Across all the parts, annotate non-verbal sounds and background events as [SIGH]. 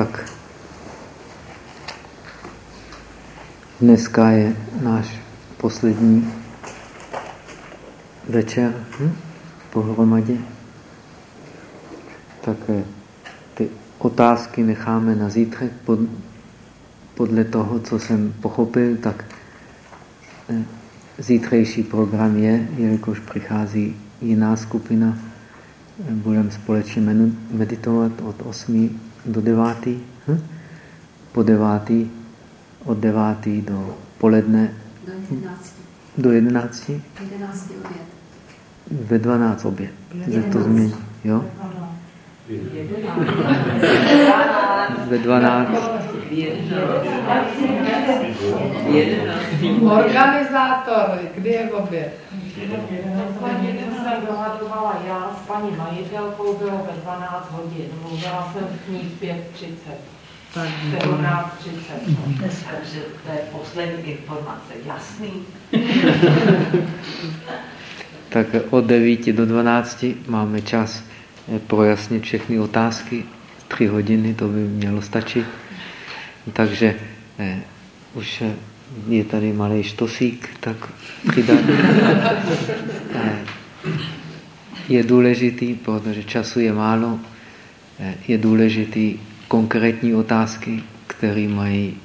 Tak dneska je náš poslední večer hm? pohromadě. Tak ty otázky necháme na zítřek pod, podle toho, co jsem pochopil, tak eh, zítřejší program je, jelikož přichází jiná skupina, budeme společně meditovat od 8 do 9. Hm? Po 9. od 9. do poledne. Do 11. Do 11. 11 oběd. Ve 12 oběd. Se to změní, jo? Ve 12. Organizátor, kdy je oběd? Jsem dohadovala já s paní majitelkou, bylo ve 12 hodin. Mluvila jsem s ní v 5.30. 17.30. Takže to je poslední informace. Jasný? [LAUGHS] tak od 9 do 12 máme čas eh, projasnit všechny otázky. Tři hodiny to by mělo stačit. Takže eh, už eh, je tady malý štosík, tak přidat. [LAUGHS] Eh, je důležitý, protože času je málo, eh, je důležitý konkrétní otázky, které mají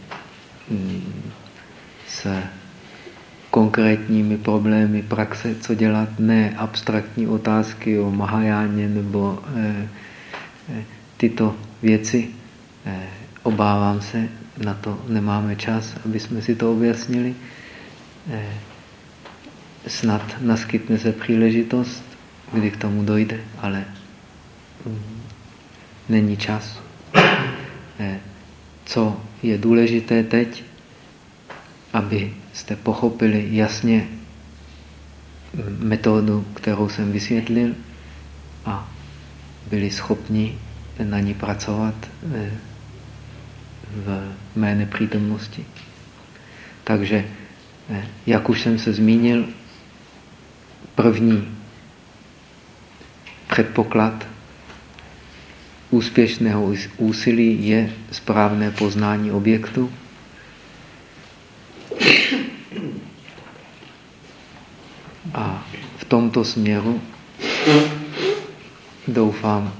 mm, s konkrétními problémy praxe, co dělat, ne abstraktní otázky o Mahajáně nebo eh, tyto věci. Obávám se, na to nemáme čas, aby jsme si to objasnili. Eh, snad naskytne se příležitost, kdy k tomu dojde, ale není čas. Eh, co je důležité teď, aby jste pochopili jasně metodu, kterou jsem vysvětlil a byli schopni na ní pracovat eh, v mé nepřítomnosti. Takže, eh, jak už jsem se zmínil, první předpoklad úspěšného úsilí je správné poznání objektu. A v tomto směru doufám,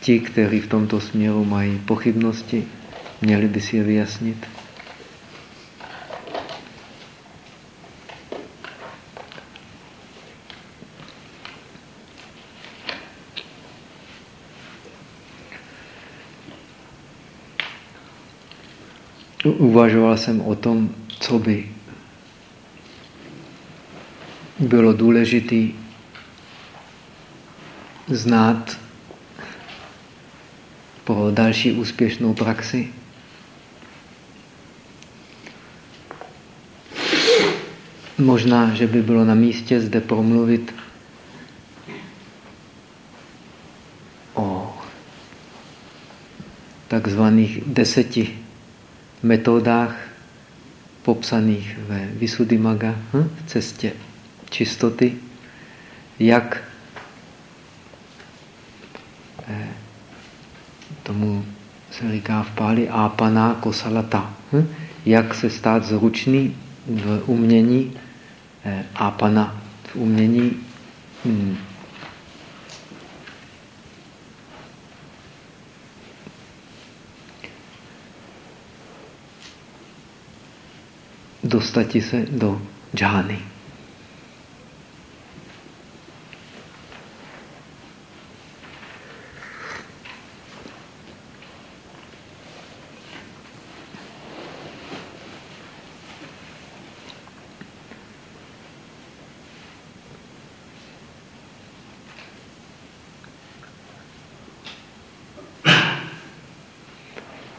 ti, kteří v tomto směru mají pochybnosti, Měli by si je vyjasnit. Uvažoval jsem o tom, co by bylo důležité znát pro další úspěšnou praxi. Možná, že by bylo na místě zde promluvit o takzvaných deseti metodách popsaných ve Visuddhimaga, hm? v cestě čistoty, jak eh, tomu se říká v páli ápaná kosalata, hm? jak se stát zručný v umění Eh, apana v umění dostati se do džány.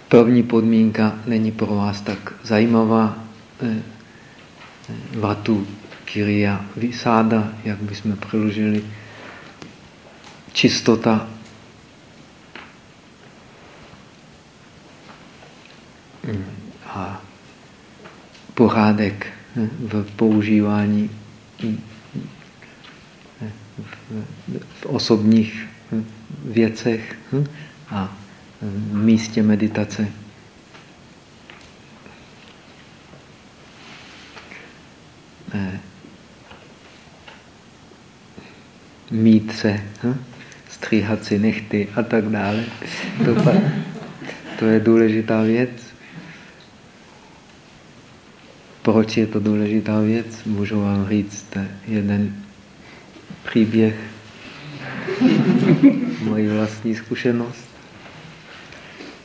První podmínka není pro vás tak zajímavá. Eh, eh, vatu Kiriya Vysáda, jak bychom přeložili, čistota a pořádek eh, v používání v osobních věcech a místě meditace. Eh, mít se, hm? stříhat si nechty a tak dále. To, pak, to je důležitá věc. Proč je to důležitá věc? Můžu vám říct jeden příběh, [LAUGHS] moji vlastní zkušenost.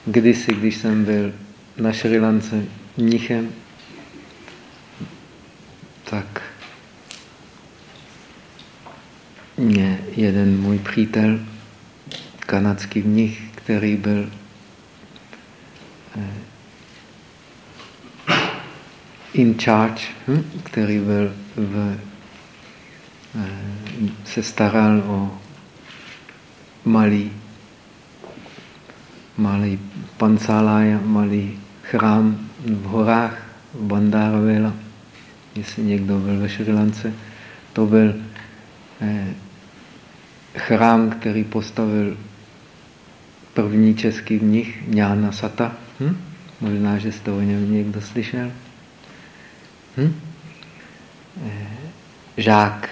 Kdysi, když jsem byl na Šrilance mnichem, tak mě jeden můj přítel, kanadský mnich, který byl eh, in charge, hm? který byl v, eh, se staral o malý, malý pancálája, malý chrám v horách v Bandaravela, jestli někdo byl ve Šrilance, to byl eh, chrám, který postavil první český mnich, Jnana Sata. Hm? Možná, že jste o něm někdo slyšel. Hm? Eh, žák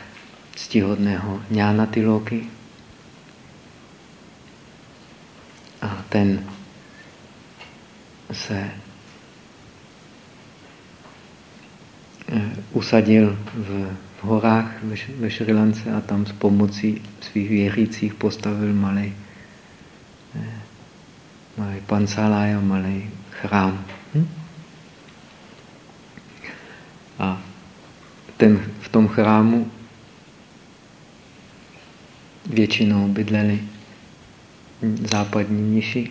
ctihodného Jnana Tiloky. A ten se eh, usadil v horách ve Šrilance a tam s pomocí svých věřících postavil malý, eh, malý pancalája, malý chrám. Hm? A ten, v tom chrámu většinou bydleli západní mniši.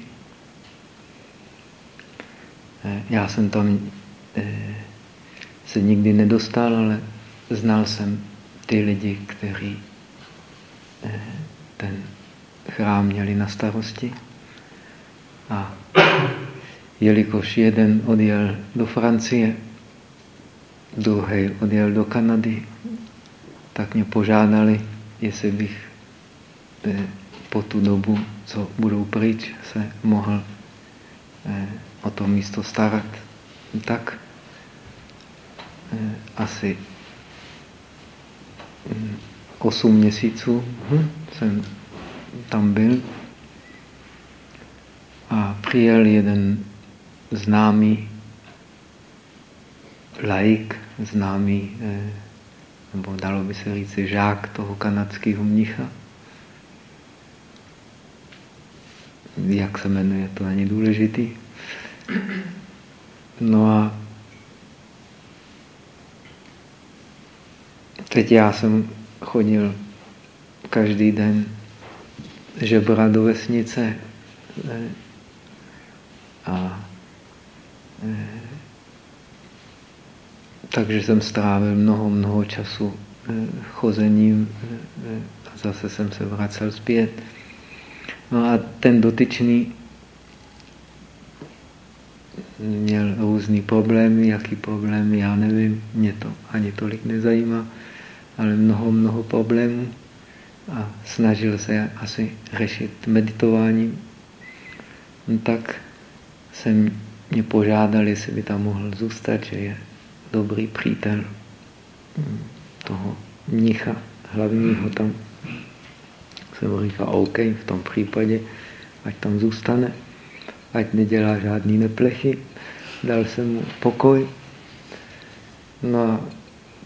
Eh, já jsem tam eh, se nikdy nedostal, ale znal jsem ty lidi, kteří eh, ten chrám měli na starosti. A jelikož jeden odjel do Francie, druhý odjel do Kanady, tak mě požádali, jestli bych eh, po tu dobu, co budou pryč, se mohl eh, o to místo starat. Tak asi 8 měsíců hm, jsem tam byl a přijel jeden známý laik, známý, eh, nebo dalo by se říct, žák toho kanadského mnicha. Jak se jmenuje, to není důležitý. No a teď já jsem chodil každý den žebrat do vesnice a takže jsem strávil mnoho, mnoho času chozením a zase jsem se vracel zpět. No a ten dotyčný měl různý problémy, jaký problémy, já nevím, mě to ani tolik nezajímá ale mnoho, mnoho problémů a snažil se asi řešit meditováním. No tak jsem mě požádal, jestli by tam mohl zůstat, že je dobrý přítel toho mnicha hlavního tam. Jsem říkal, OK, v tom případě, ať tam zůstane, ať nedělá žádný neplechy. Dal jsem mu pokoj. No a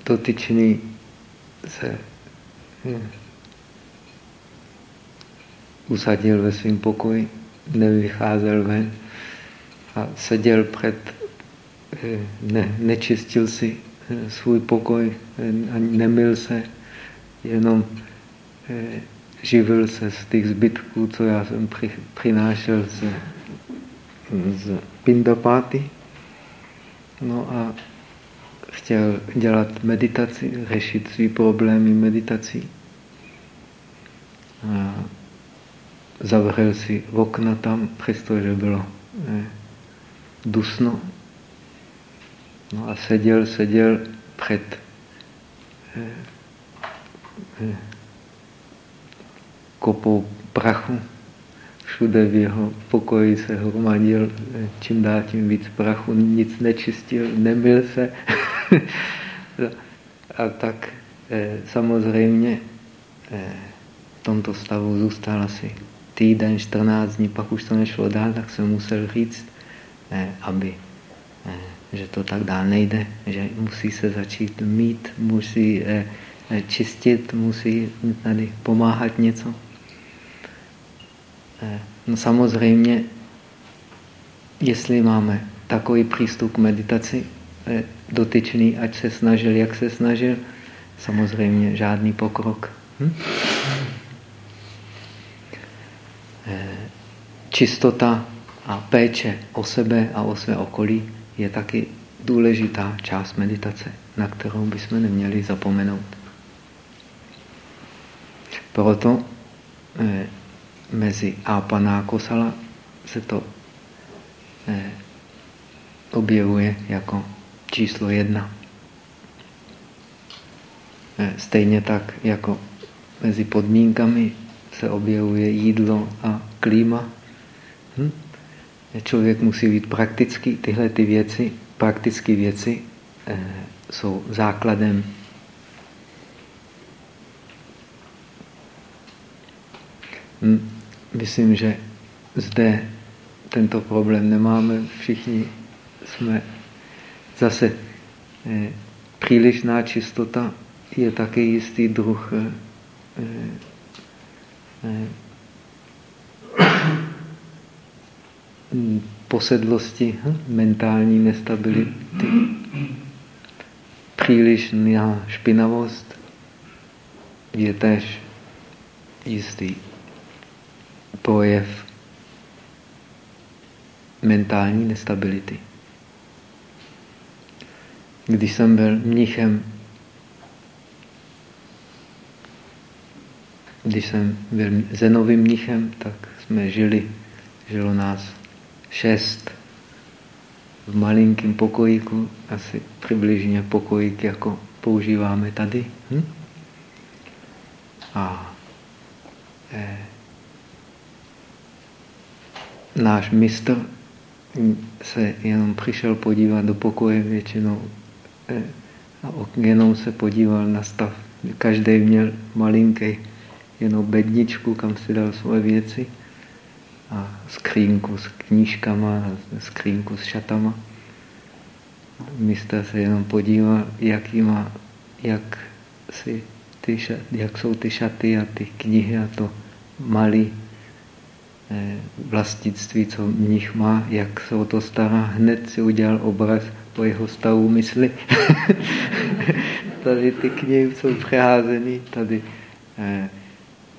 dotyčný se hm, usadil ve svém pokoji, nevycházel ven a seděl před, eh, ne, nečistil si eh, svůj pokoj, eh, ani nemil se, jenom živil se z těch zbytků, co já jsem při, přinášel z, z Pindapáty. No a chtěl dělat meditaci, řešit své problémy meditací. A zavřel si okna tam, přestože bylo dusno. No a seděl, seděl před eh, eh, kopou prachu, všude v jeho pokoji se hromadil eh, čím dál tím víc prachu, nic nečistil, nemil se. [LAUGHS] a tak eh, samozřejmě v tomto stavu zůstal asi týden, 14 dní, pak už to nešlo dál, tak jsem musel říct, aby že to tak dál nejde, že musí se začít mít, musí čistit, musí tady pomáhat něco. Eh, no samozřejmě, jestli máme takový přístup k meditaci, eh, dotyčný, ať se snažil, jak se snažil, samozřejmě žádný pokrok. Hm? Eh, čistota a péče o sebe a o své okolí je taky důležitá část meditace, na kterou bychom neměli zapomenout. Proto mezi Apana a Kosala se to eh, objevuje jako číslo jedna. Eh, stejně tak jako mezi podmínkami se objevuje jídlo a klíma. Hm? Člověk musí být praktický. Tyhle ty věci, praktické věci, eh, jsou základem hm? Myslím, že zde tento problém nemáme. Všichni jsme zase eh, přílišná čistota je také jistý druh eh, eh, posedlosti, hm, mentální nestability, přílišná špinavost je tež jistý projev mentální nestability. Když jsem byl mnichem, když jsem byl zenovým mnichem, tak jsme žili, žilo nás šest v malinkém pokojíku, asi přibližně pokojík, jako používáme tady. Hm? A eh, náš mistr se jenom přišel podívat do pokoje většinou eh, a jenom se podíval na stav. Každý měl malinký jenom bedničku, kam si dal svoje věci a skřínku s knížkama a skřínku s šatama. Mistr se jenom podíval, jaký má, jak, si ty šaty, jak jsou ty šaty a ty knihy a to malý vlastnictví, co mnich má, jak se o to stará, hned si udělal obraz po jeho stavu mysli. [LAUGHS] tady ty knihy jsou přeházený, tady eh,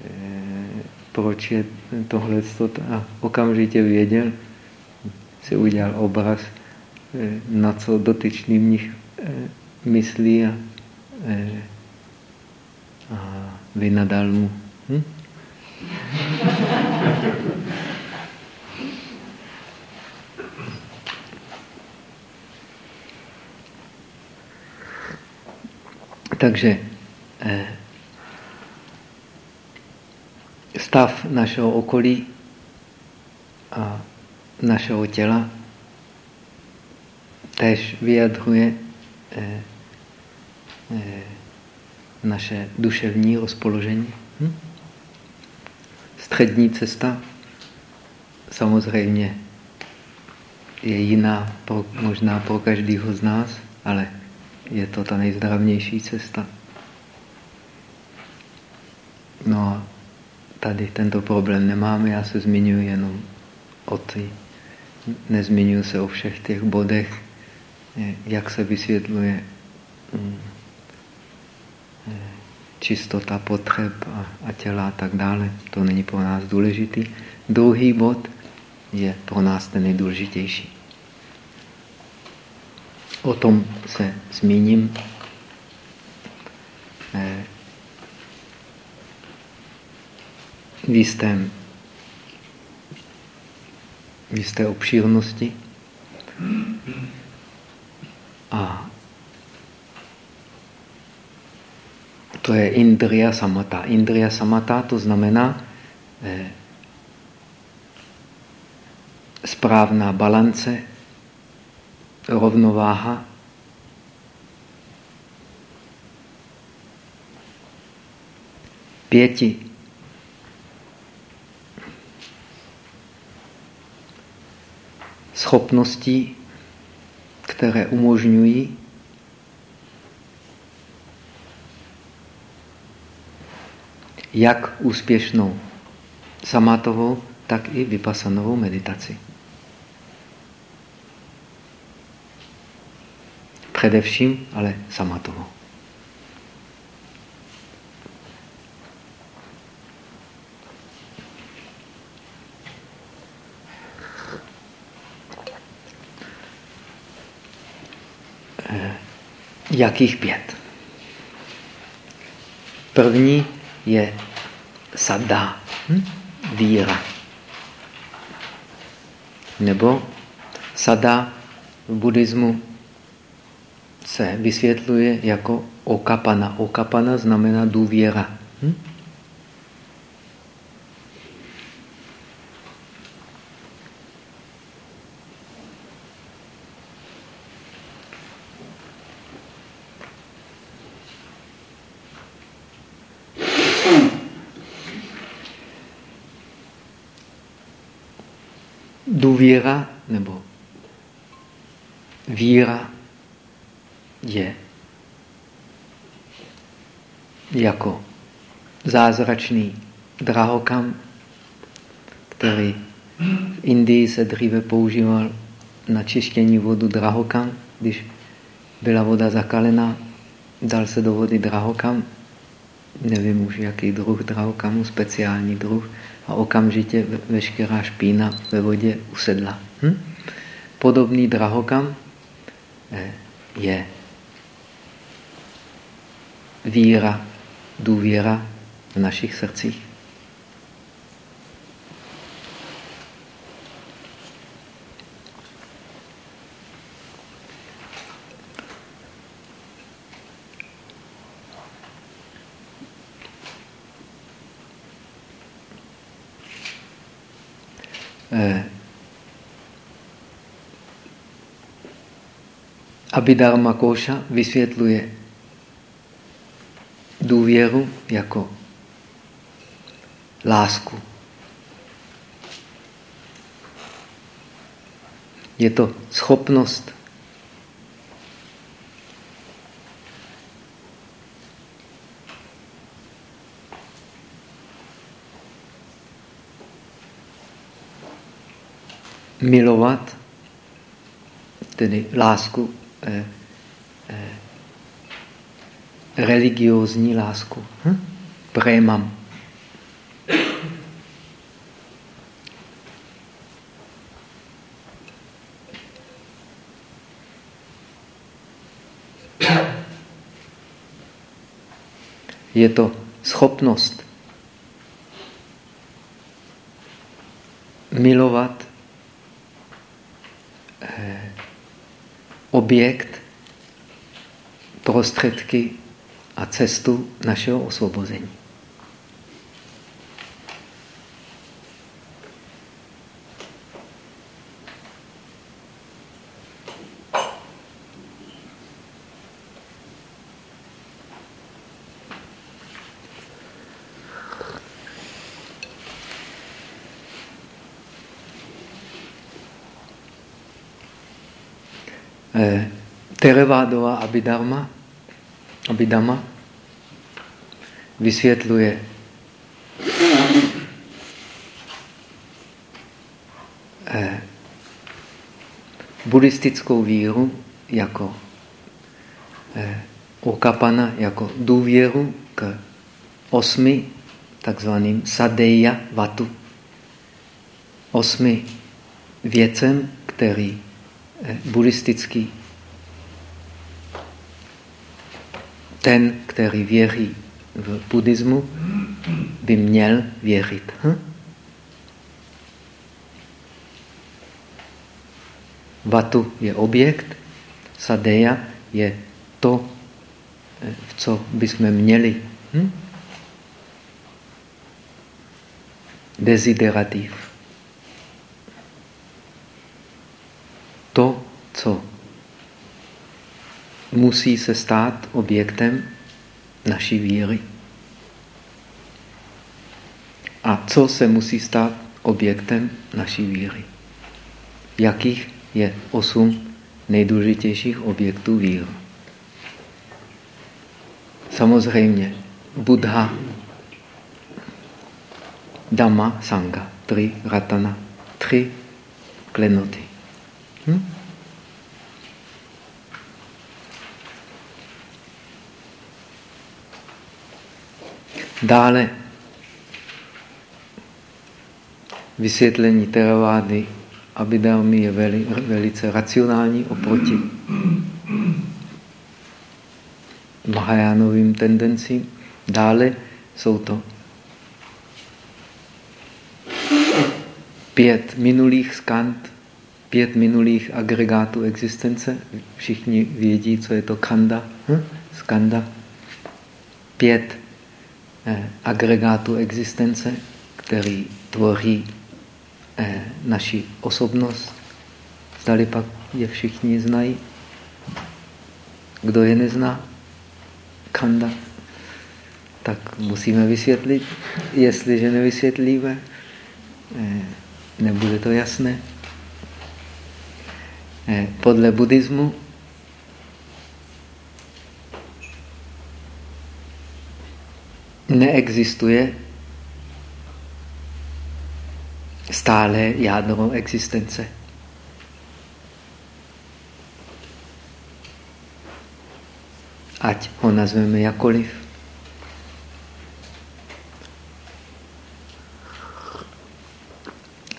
eh, proč je tohle a okamžitě věděl, si udělal obraz, eh, na co dotyčný mnich eh, myslí a, eh, a vynadal mu. Hm? Takže eh, stav našeho okolí a našeho těla tež vyjadřuje eh, eh, naše duševní rozpoložení. Hm? Střední cesta samozřejmě je jiná pro, možná pro každého z nás, ale je to ta nejzdravnější cesta. No a tady tento problém nemáme, já se zmiňuji jenom o ty. Nezmiňuji se o všech těch bodech, jak se vysvětluje mm, čistota potřeb a, a těla a tak dále. To není pro nás důležitý. Druhý bod je pro nás ten nejdůležitější. O tom se zmíním. Eh, v jistém, v jisté obšírnosti. A to je Indriya Samata. Indriya Samata to znamená eh, správná balance, rovnováha. Pěti schopností, které umožňují jak úspěšnou samátovou, tak i vypasanovou meditaci. Především ale samátovou. Eh, jakých pět? První je sada, hm? víra. Nebo sada v buddhismu se vysvětluje jako okapana. Okapana znamená důvěra. Hm? důvěra nebo víra je jako zázračný drahokam, který v Indii se dříve používal na čištění vodu drahokam. Když byla voda zakalená, dal se do vody drahokam, nevím už jaký druh drahokamu, speciální druh, a okamžitě veškerá špína ve vodě usedla. Hm? Podobný drahokam eh, je víra, důvěra v našich srdcích. Eh, Abhidharma Koša vysvětluje důvěru jako lásku. Je to schopnost milovat, tedy lásku, eh, religiózní lásku. Hm? Prémam. Je to schopnost milovat eh, objekt, prostředky a cestu našeho osvobození. Eh, Terevádová Abhidharma, Abhidhamma vysvětluje eh, buddhistickou víru jako eh, okapana, jako důvěru k osmi takzvaným sadeya vatu. Osmi věcem, který eh, buddhistický ten, který věří v buddhismu, by měl věřit. Hm? Vatu je objekt, sadeja je to, v co bychom měli. Hm? Desiderativ. to, co musí se stát objektem naší víry. A co se musí stát objektem naší víry? Jakých je osm nejdůležitějších objektů víry? Samozřejmě Buddha, Dhamma, Sangha, tři ratana, tři klenoty. Hm? Dále vysvětlení teravády Abhidharmy je veli, velice racionální oproti Mahajánovým tendencím. Dále jsou to pět minulých skant, pět minulých agregátů existence. Všichni vědí, co je to kanda, hm? skanda. Pět eh, agregátů existence, který tvoří eh, naši osobnost. Zdali pak je všichni znají. Kdo je nezná? Kanda. Tak musíme vysvětlit. Jestliže nevysvětlíme, eh, nebude to jasné. Podle buddhismu neexistuje stále jádro existence. Ať ho nazveme jakoliv.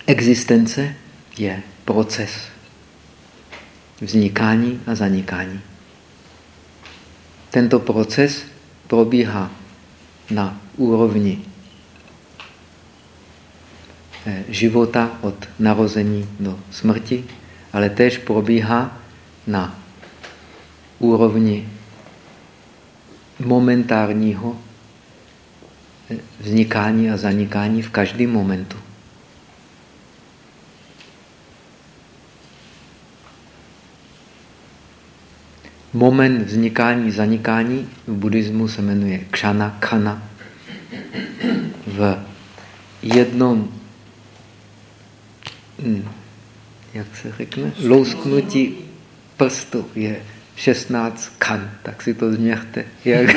Existence je proces vznikání a zanikání. Tento proces probíhá na úrovni Eh, života od narození do smrti, ale též probíhá na úrovni momentárního eh, vznikání a zanikání v každém momentu. Moment vznikání, zanikání v buddhismu se jmenuje kšana, kana. V jednom hmm, jak se řekne, lousknutí prstu je 16 kan, tak si to změřte. Jak... [LAUGHS]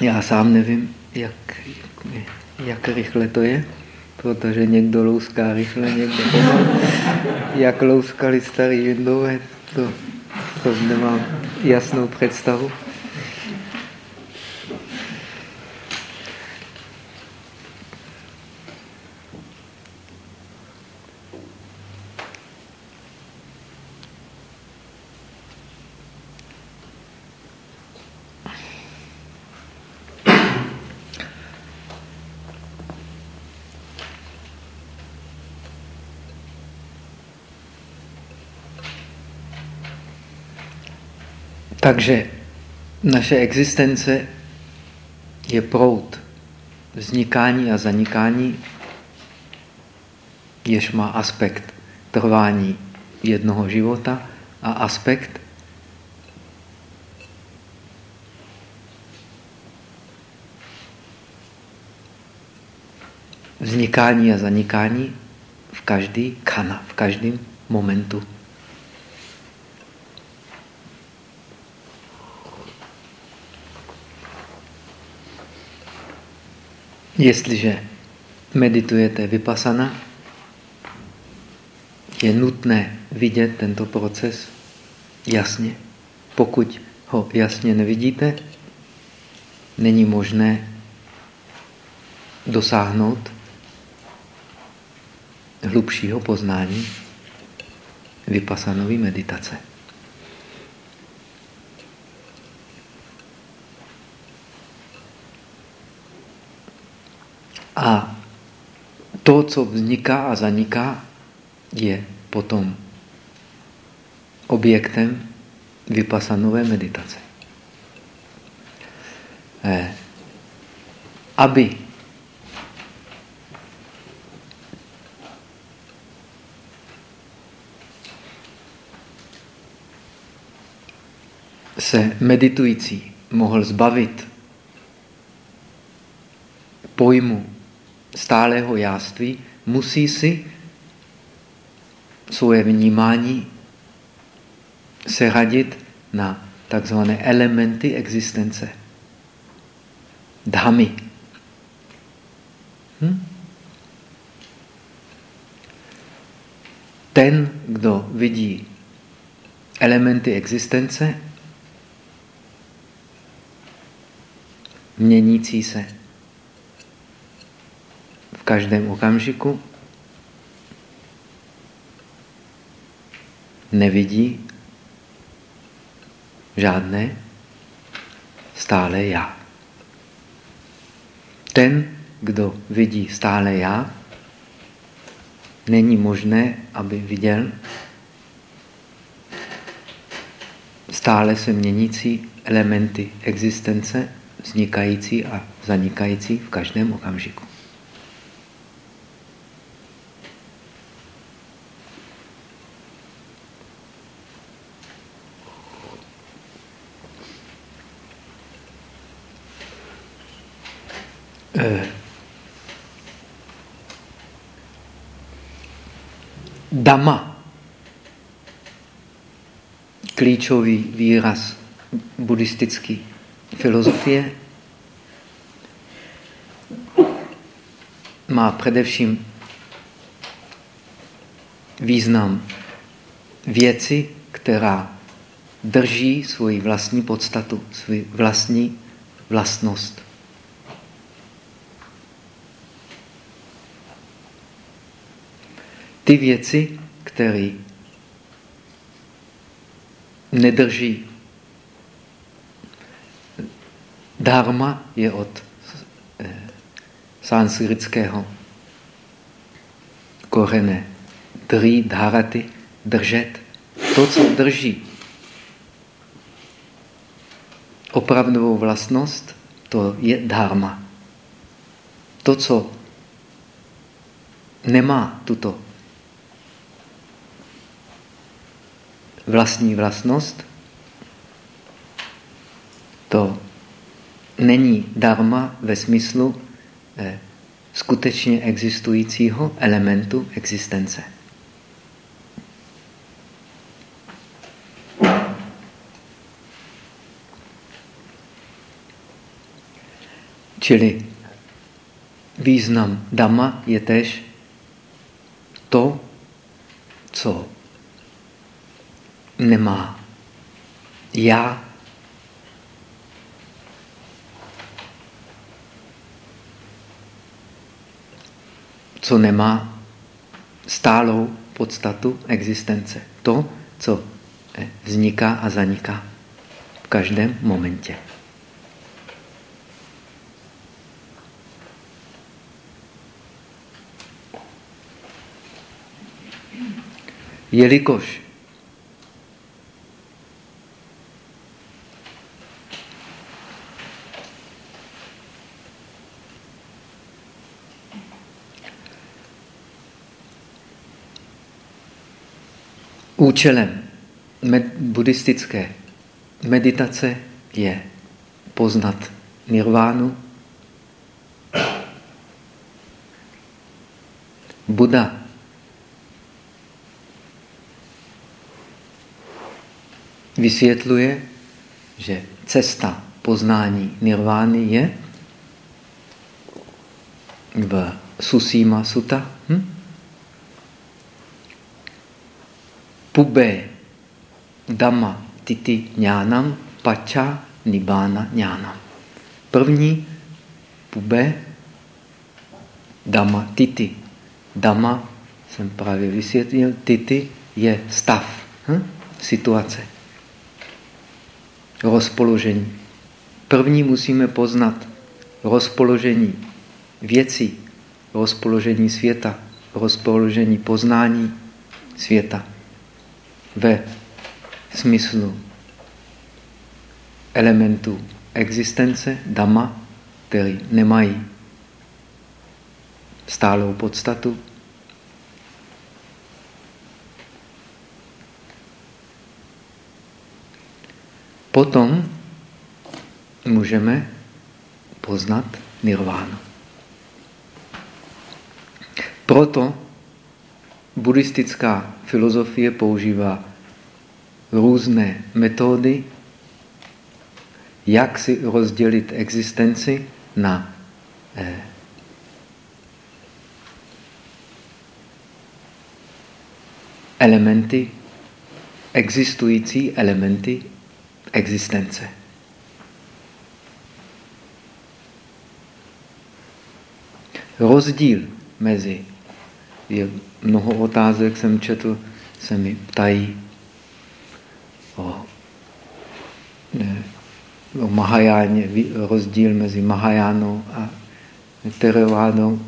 Já sám nevím, jak, jak rychle to je protože někdo louská rychle, někdo pomalu. Jak louskali starý Indové, to, to nemám jasnou představu. Takže naše existence je proud vznikání a zanikání, jež má aspekt trvání jednoho života a aspekt vznikání a zanikání v každý kana, v každém momentu. Jestliže meditujete vypasana, je nutné vidět tento proces jasně. Pokud ho jasně nevidíte, není možné dosáhnout hlubšího poznání vypasanové meditace. A to, co vzniká a zaniká, je potom objektem vypasanové meditace. Eh, aby se meditující mohl zbavit pojmu stálého jáství, musí si svoje vnímání seradit na takzvané elementy existence. Dhamy. Hm? Ten, kdo vidí elementy existence, měnící se každém okamžiku, nevidí žádné stále já. Ten, kdo vidí stále já, není možné, aby viděl stále se měnící elementy existence, vznikající a zanikající v každém okamžiku. Dama, klíčový výraz buddhistické filozofie, má především význam věci, která drží svoji vlastní podstatu, svou vlastní vlastnost. Ty věci, které nedrží. Dharma je od eh, sanskritského korene dri, dharaty, držet. To, co drží opravdovou vlastnost, to je dharma. To, co nemá tuto vlastní vlastnost, to není dharma ve smyslu eh, skutečně existujícího elementu existence. Čili význam dama je tež to, co nemá já. Co nemá stálou podstatu existence. To, co eh, vzniká a zaniká v každém momentě. Jelikož Účelem med buddhistické meditace je poznat nirvánu. Buddha vysvětluje, že cesta poznání nirvány je v Susima Sutta. Pube dama titi ňánam pača nibána ňánam. První pube dama titi. Dama jsem právě vysvětlil, titi je stav, hm? situace, rozpoložení. První musíme poznat rozpoložení věcí, rozpoložení světa, rozpoložení poznání světa ve smyslu elementů existence, dama, který nemají stálou podstatu. Potom můžeme poznat nirvánu. Proto buddhistická filozofie používá různé metody, jak si rozdělit existenci na eh, elementy, existující elementy existence. Rozdíl mezi, je mnoho otázek jsem četl, se mi ptají o, ne, o Mahajáně, rozdíl mezi Mahajánou a Terevádou.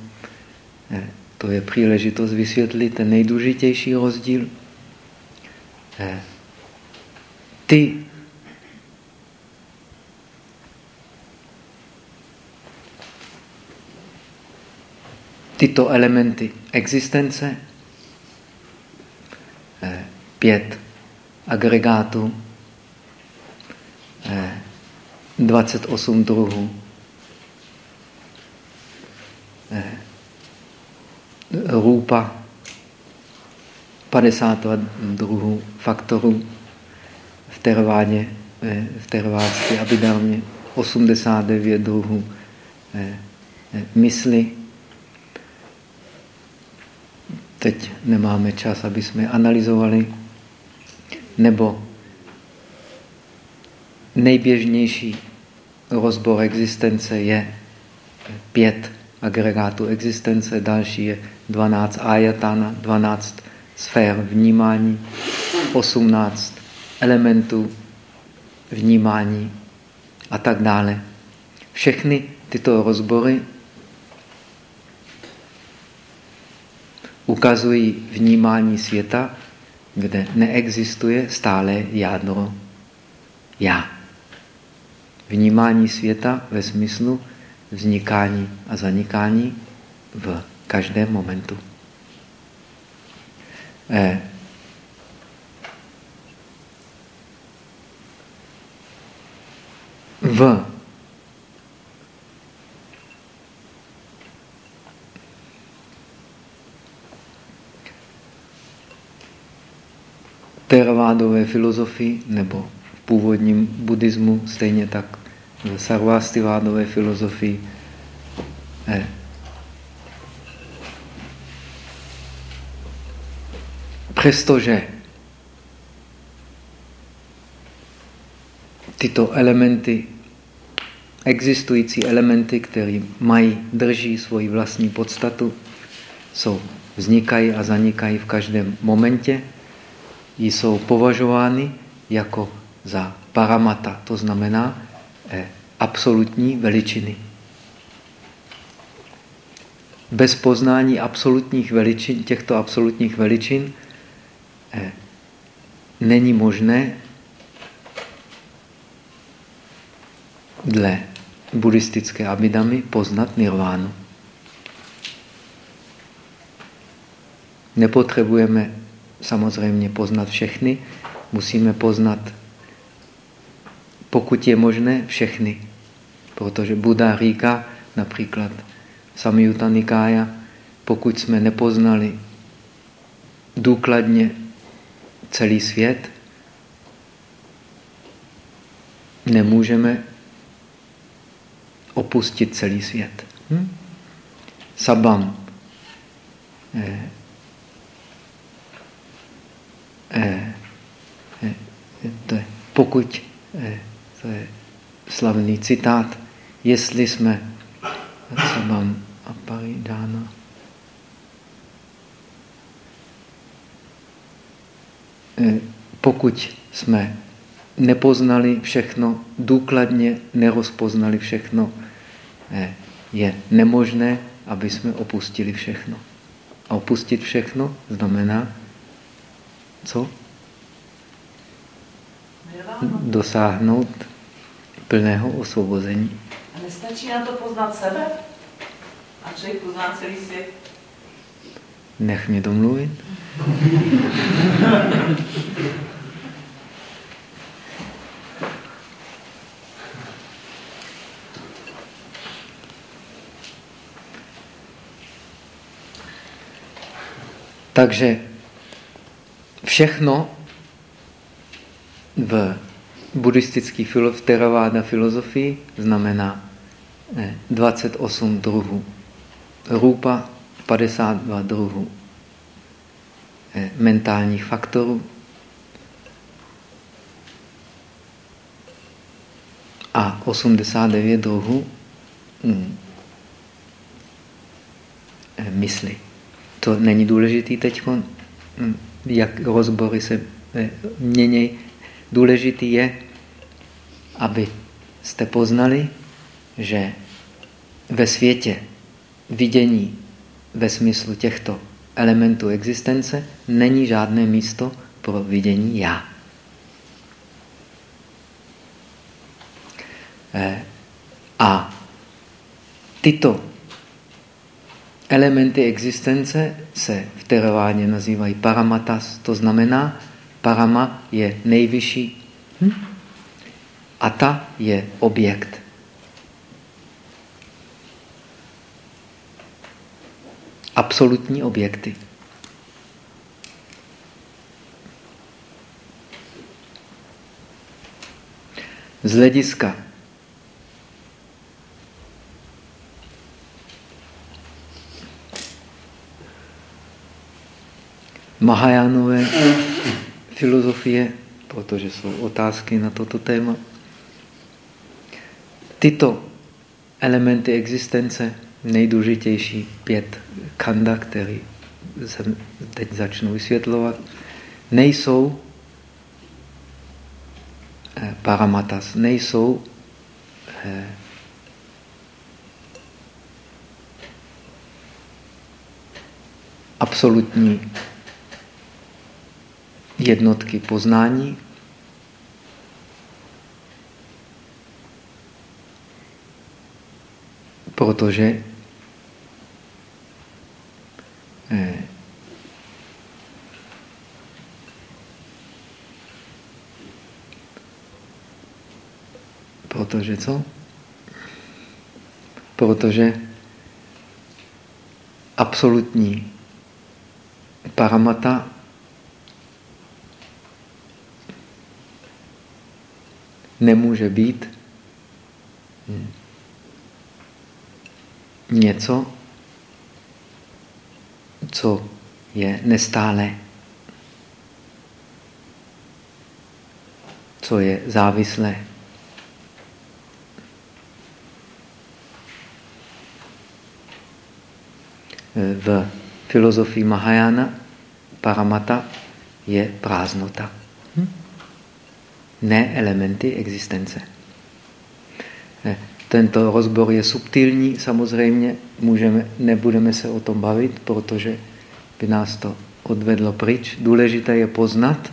To je příležitost vysvětlit ten nejdůležitější rozdíl. Ty tyto elementy existence, eh, pět agregátů, 28 eh, druhů, eh, růpa, 50 druhů faktorů v tervádě, v tervádství abidarmě, 89 druhů mysli, Teď nemáme čas, aby jsme analyzovali. Nebo nejběžnější rozbor existence je pět agregátů existence, další je 12 ajatana, 12 sfér vnímání, 18 elementů vnímání a tak dále. Všechny tyto rozbory ukazují vnímání světa, kde neexistuje stále jádro já. Vnímání světa ve smyslu vznikání a zanikání v každém momentu. Eh. V teravádové filozofii nebo v původním buddhismu, stejně tak v sarvastivádové filozofii. Přestože tyto elementy, existující elementy, které mají, drží svoji vlastní podstatu, jsou, vznikají a zanikají v každém momentě, jsou považovány jako za paramata, to znamená eh, absolutní veličiny. Bez poznání absolutních veličin, těchto absolutních veličin eh, není možné dle buddhistické abidamy poznat nirvánu. Nepotřebujeme samozřejmě poznat všechny, musíme poznat, pokud je možné, všechny. Protože Buddha říká například Samyutta Nikája, pokud jsme nepoznali důkladně celý svět, nemůžeme opustit celý svět. Hm? Sabam eh, to je, pokud, eh, to je slavný citát, jestli jsme, co mám aparidána, eh, pokud jsme nepoznali všechno, důkladně nerozpoznali všechno, eh, je nemožné, aby jsme opustili všechno. A opustit všechno znamená co? dosáhnout plného osvobození. A nestačí na to poznat sebe? A člověk pozná celý svět? Nech mě domluvit. [LAUGHS] Takže všechno v buddhistické v teraváda filozofii znamená 28 eh, druhů. Rupa 52 druhů eh, mentálních faktorů a 89 druhů hm, eh, mysli. To není důležitý teď, jak rozbory se mění. Důležitý je, aby jste poznali, že ve světě vidění ve smyslu těchto elementů existence není žádné místo pro vidění já. Eh, a tyto elementy existence se v terováně nazývají paramatas, to znamená, parama je nejvyšší hm? a ta je objekt. absolutní objekty. Z hlediska Mahajánové filozofie, protože jsou otázky na toto téma. Tyto elementy existence nejdůležitější pět kanda, který jsem teď začnu vysvětlovat, nejsou eh, paramatas, nejsou eh, absolutní jednotky poznání, protože Eh. Protože co? Protože absolutní paramata nemůže být něco, co je nestále, co je závislé. V filozofii Mahajana paramata je prázdnota. Ne elementy existence. Tento rozbor je subtilní, samozřejmě můžeme, nebudeme se o tom bavit, protože by nás to odvedlo pryč. Důležité je poznat,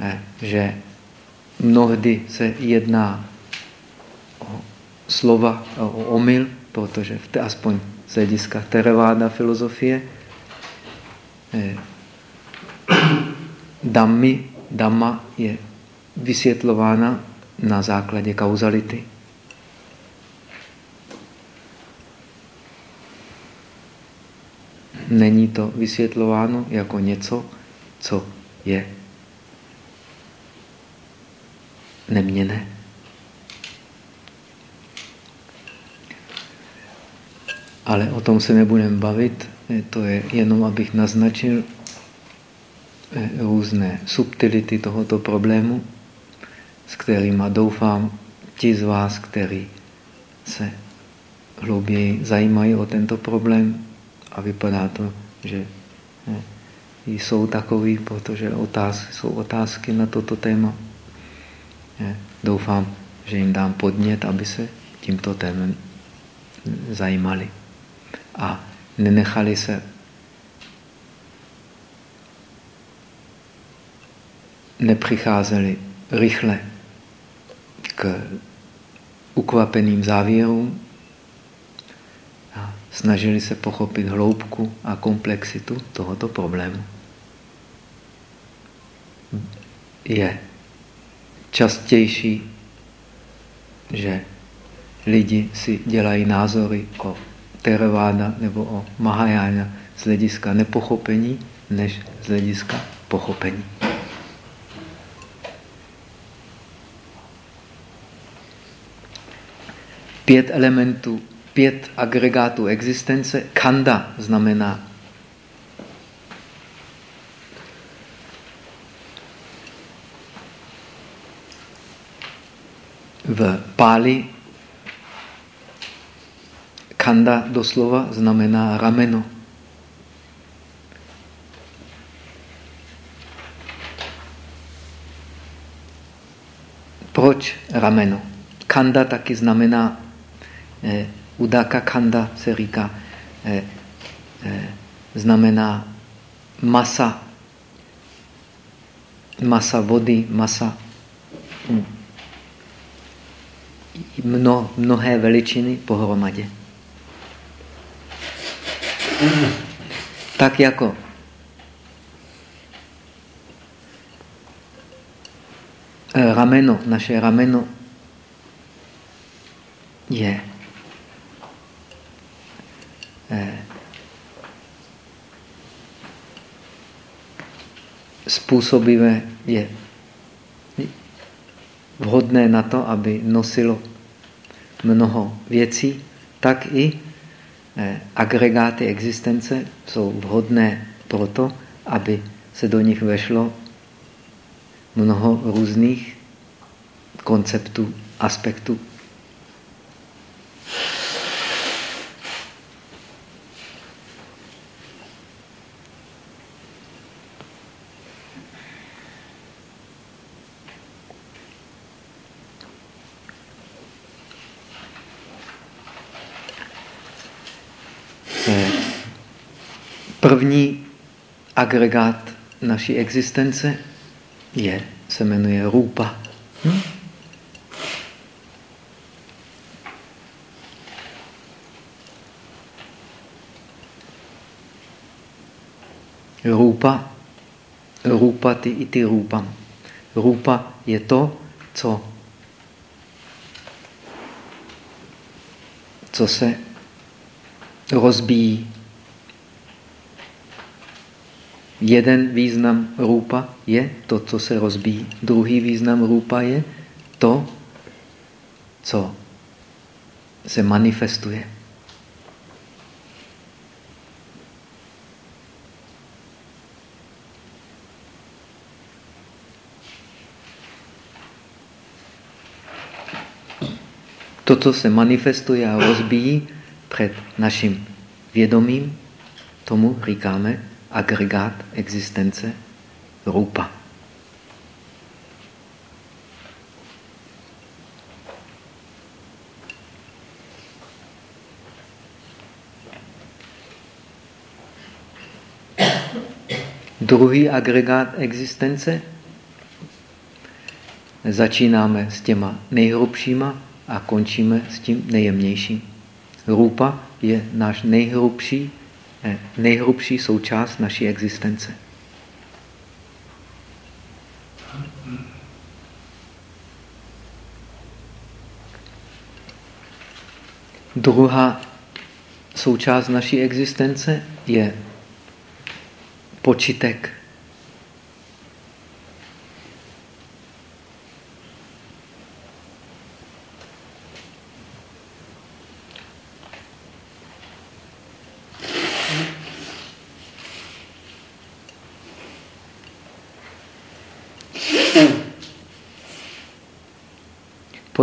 eh, že mnohdy se jedná o slova, o omyl, protože v té, aspoň z hlediska Theravada filozofie eh, [COUGHS] Dhammi, Dhamma je vysvětlována na základě kauzality. Není to vysvětlováno jako něco, co je neměné. Ale o tom se nebudeme bavit, to je jenom, abych naznačil různé subtility tohoto problému s kterými doufám ti z vás, kteří se hlouběji zajímají o tento problém a vypadá to, že ne, jsou takový, protože otáz, jsou otázky na toto téma. Ne, doufám, že jim dám podnět, aby se tímto témem zajímali a nenechali se nepřicházeli rychle k ukvapeným závěrům a snažili se pochopit hloubku a komplexitu tohoto problému. Je častější, že lidi si dělají názory o Theravada nebo o Mahayana z hlediska nepochopení, než z hlediska pochopení. Pět elementů, pět agregátů existence. Kanda znamená v Páli kanda doslova znamená rameno. Proč rameno? Kanda taky znamená, eh, udaka kanda se říká, eh, eh, znamená masa, masa vody, masa hm, mno, mnohé veličiny pohromadě. Tak jako rameno, naše rameno je způsobivé, je vhodné na to, aby nosilo mnoho věcí, tak i eh, agregáty existence jsou vhodné proto, aby se do nich vešlo mnoho různých konceptů, aspektů. Eh, první agregát naší existence je, se jmenuje rupa. Hm? Rupa, rupa ty i ty rupam. Rupa je to, co, co se rozbíjí Jeden význam rupa je to, co se rozbíjí. Druhý význam rupa je to, co se manifestuje. To, co se manifestuje a rozbíjí před naším vědomím, tomu říkáme agregát existence rupa. Druhý agregát existence začínáme s těma nejhrubšíma a končíme s tím nejjemnějším. Rupa je náš nejhrubší nejhrubší součást naší existence. Druhá součást naší existence je počitek.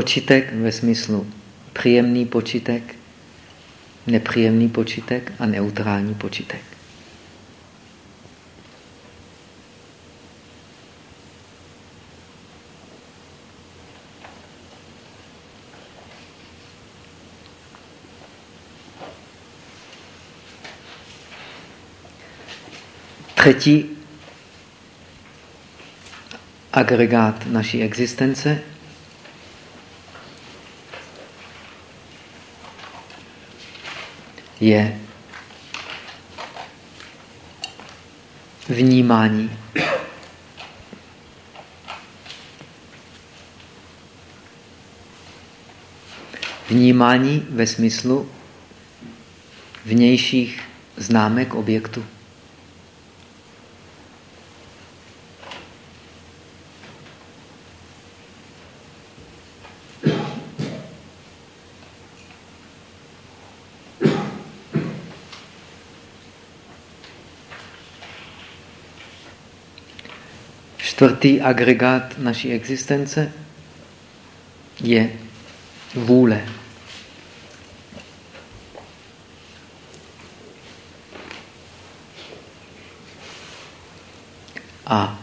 Počitek ve smyslu příjemný počitek, nepříjemný počitek a neutrální počitek. Třetí agregát naší existence je vnímání. Vnímání ve smyslu vnějších známek objektu. Čtvrtý agregát naší existence je vůle. A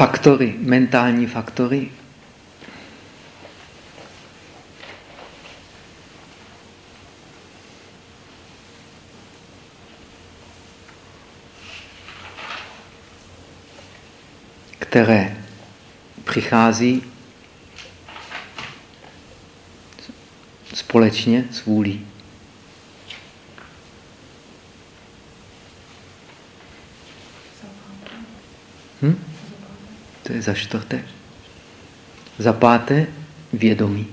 faktory, mentální faktory, které přichází společně s vůlí. Hm? To je za čtvrté. Za páté vědomí.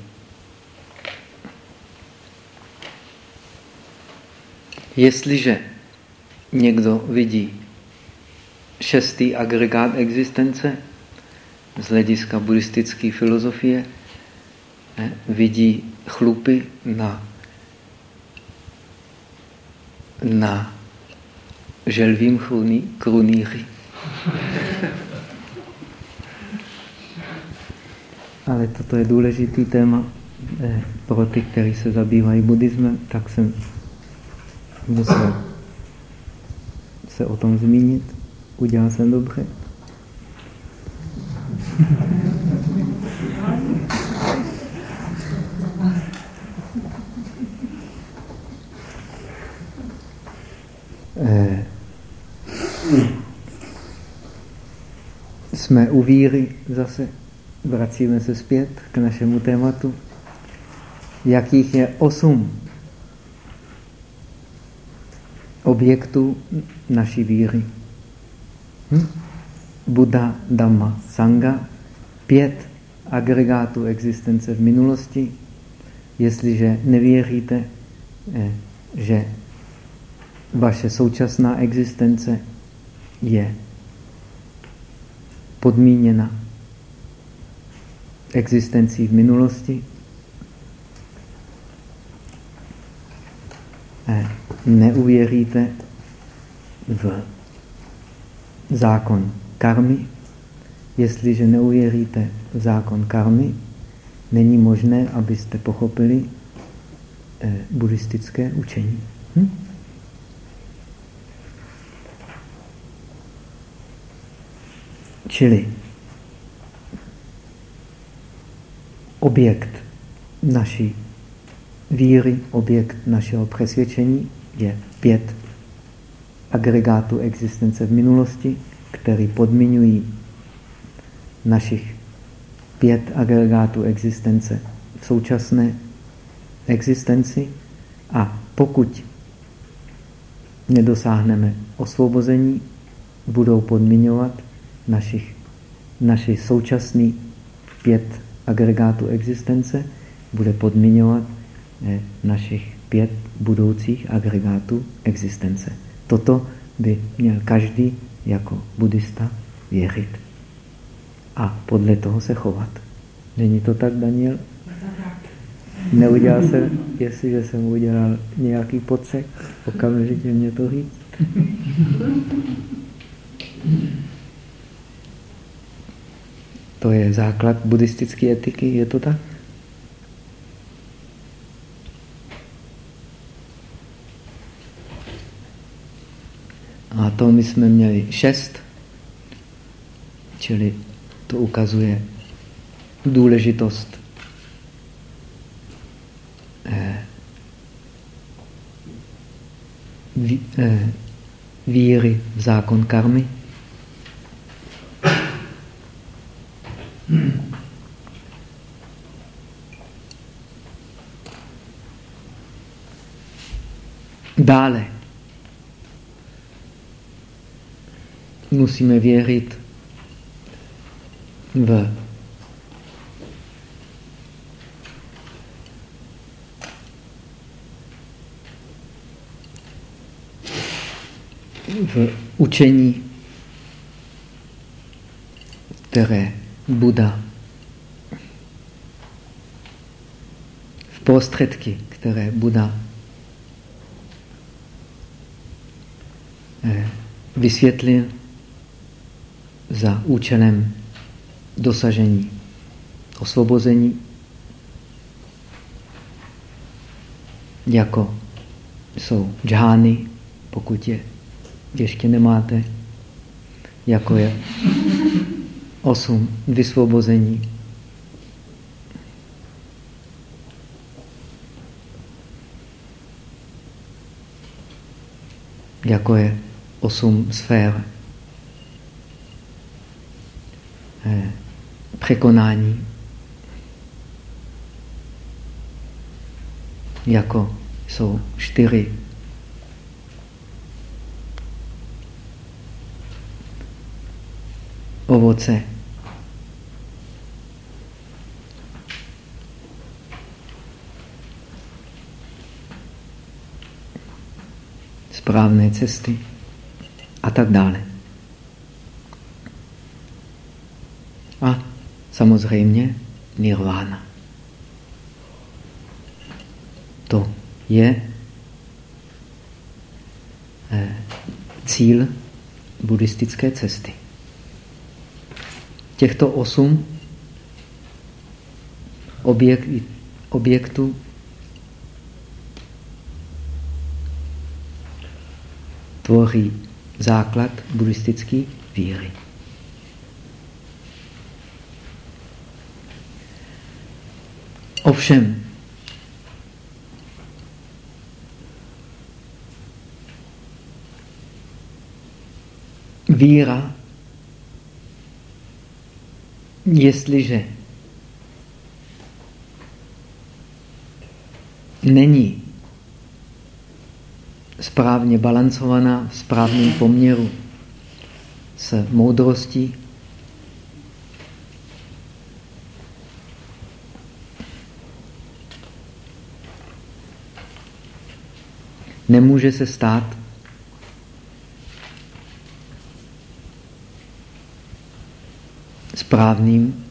Jestliže někdo vidí šestý agregát existence z hlediska buddhistické filozofie, ne, vidí chlupy na, na želvým krunýři. Ale toto je důležitý téma eh, pro ty, kteří se zabývají buddhismem, tak jsem musel se o tom zmínit. Udělal jsem dobře. Eh, jsme u víry zase vracíme se zpět k našemu tématu, jakých je osm objektů naší víry. Hm? Buddha, Dhamma, Sangha, pět agregátů existence v minulosti. Jestliže nevěříte, eh, že vaše současná existence je podmíněna existencí v minulosti. Neuvěříte v zákon karmy. Jestliže neuvěříte v zákon karmy, není možné, abyste pochopili eh, buddhistické učení. Hm? Čili objekt naší víry, objekt našeho přesvědčení je pět agregátů existence v minulosti, které podmiňují našich pět agregátů existence v současné existenci. A pokud nedosáhneme osvobození, budou podmiňovat našich, naši současný pět agregátu existence bude podmiňovat eh, našich pět budoucích agregátů existence. Toto by měl každý jako buddhista věřit a podle toho se chovat. Není to tak, Daniel? Neudělal jsem, jestliže jsem udělal nějaký pocek, okamžitě mě to říct. To je základ buddhistické etiky, je to tak? A to my jsme měli šest, čili to ukazuje důležitost eh, eh, víry v zákon karmy. Dále. Musíme věřit v v učení, které Buda v prostředky, které Buda vysvětlil za účelem dosažení osvobození, jako jsou džhány, pokud je ještě nemáte, jako je osm vysvobození. Jako je osm sfér eh, překonání. Jako jsou čtyři ovoce. Správné cesty tak dále. A samozřejmě nirvana. To je eh, cíl buddhistické cesty těchto osm objekt, objektů tvoří základ buddhistické víry. Ovšem, víra Jestliže není správně balancovaná v správném poměru s moudrostí, nemůže se stát správným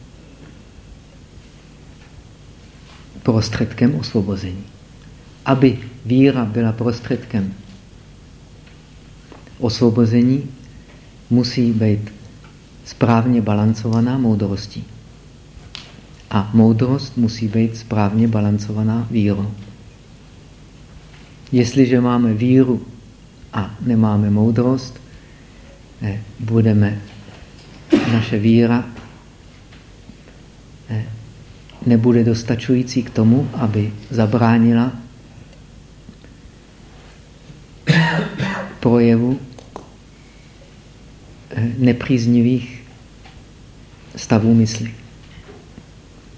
prostředkem osvobození. Aby víra byla prostředkem osvobození, musí být správně balancovaná moudrostí. A moudrost musí být správně balancovaná vírou. Jestliže máme víru a nemáme moudrost, eh, budeme naše víra nebude dostačující k tomu, aby zabránila projevu eh, nepříznivých stavů mysli,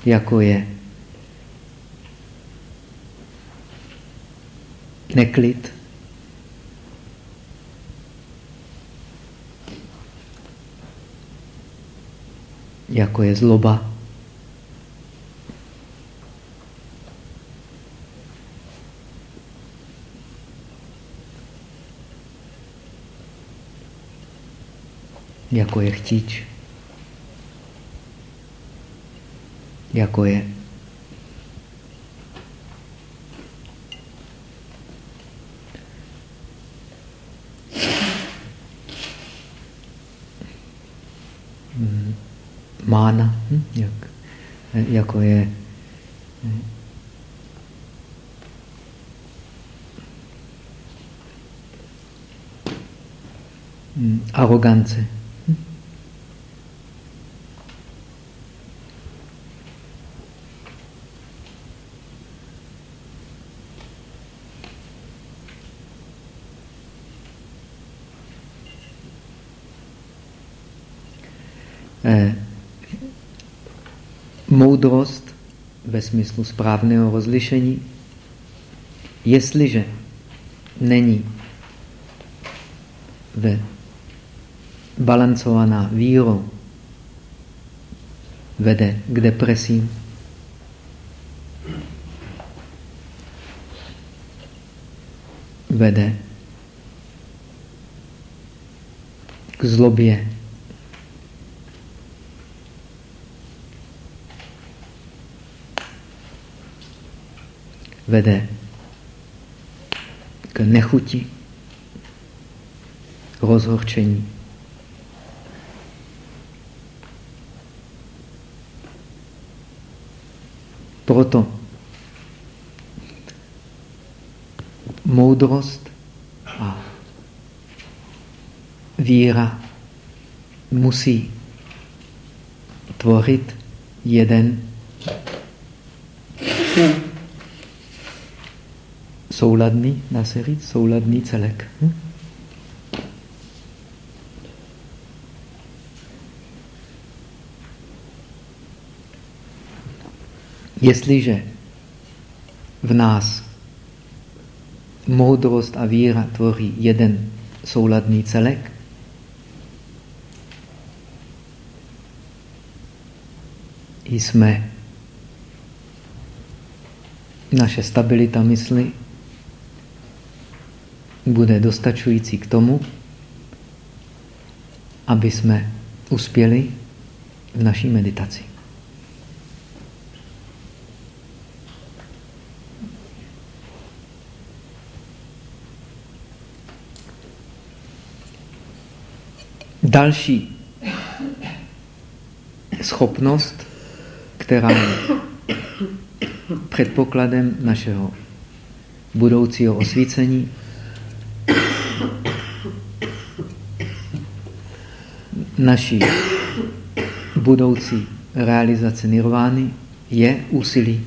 jako je neklid, jako je zloba, jako je chtíč, jako je mána, hm, jak, jako je hm, arogance. Hm? Moudrost ve smyslu správného rozlišení, jestliže není ve balancovaná vírou, vede k depresím, vede k zlobě, vede k nechuti, rozhorčení. Proto moudrost a víra musí tvořit jeden souladný, dá se říct, souladný celek. Hm? Jestliže v nás moudrost a víra tvoří jeden souladný celek, jsme naše stabilita mysli bude dostačující k tomu, aby jsme uspěli v naší meditaci. Další schopnost, která je předpokladem našeho budoucího osvícení, naší budoucí realizace nirvány je úsilí.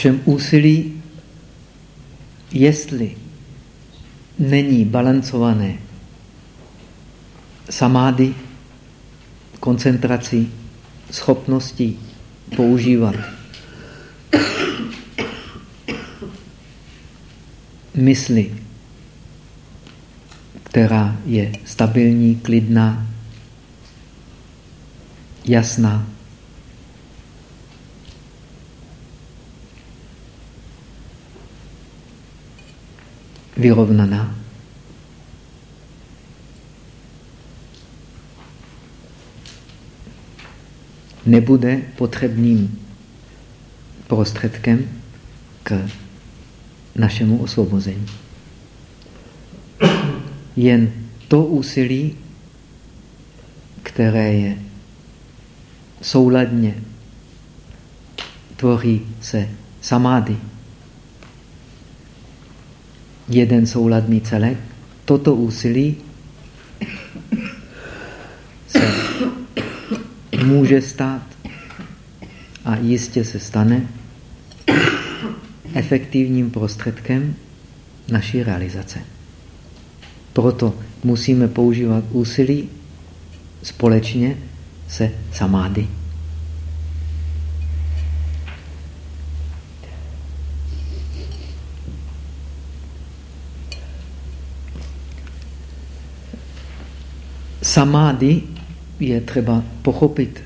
Ovšem úsilí, jestli není balancované samády, koncentrací, schopností používat mysli, která je stabilní, klidná, jasná, vyrovnaná. Nebude potřebným prostředkem k našemu osvobození. Jen to úsilí, které je souladně, tvoří se samády, jeden souladný celek, toto úsilí se může stát a jistě se stane efektivním prostředkem naší realizace. Proto musíme používat úsilí společně se samády. Samády je třeba pochopit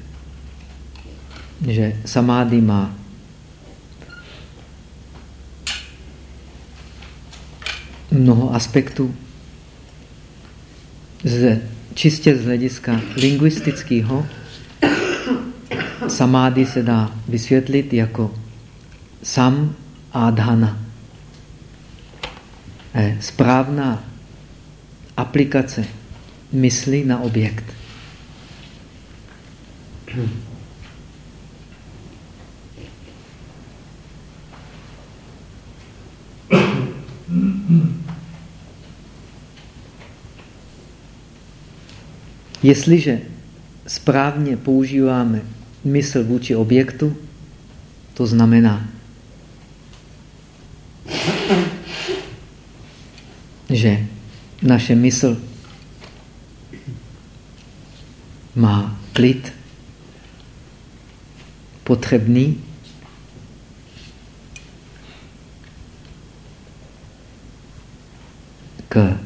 že samády má mnoho aspektů. Z, čistě z hlediska lingvistického samády se dá vysvětlit jako sam adhana. Eh, správná aplikace mysli na objekt. Jestliže správně používáme mysl vůči objektu, to znamená, že naše mysl má klid potřebný. K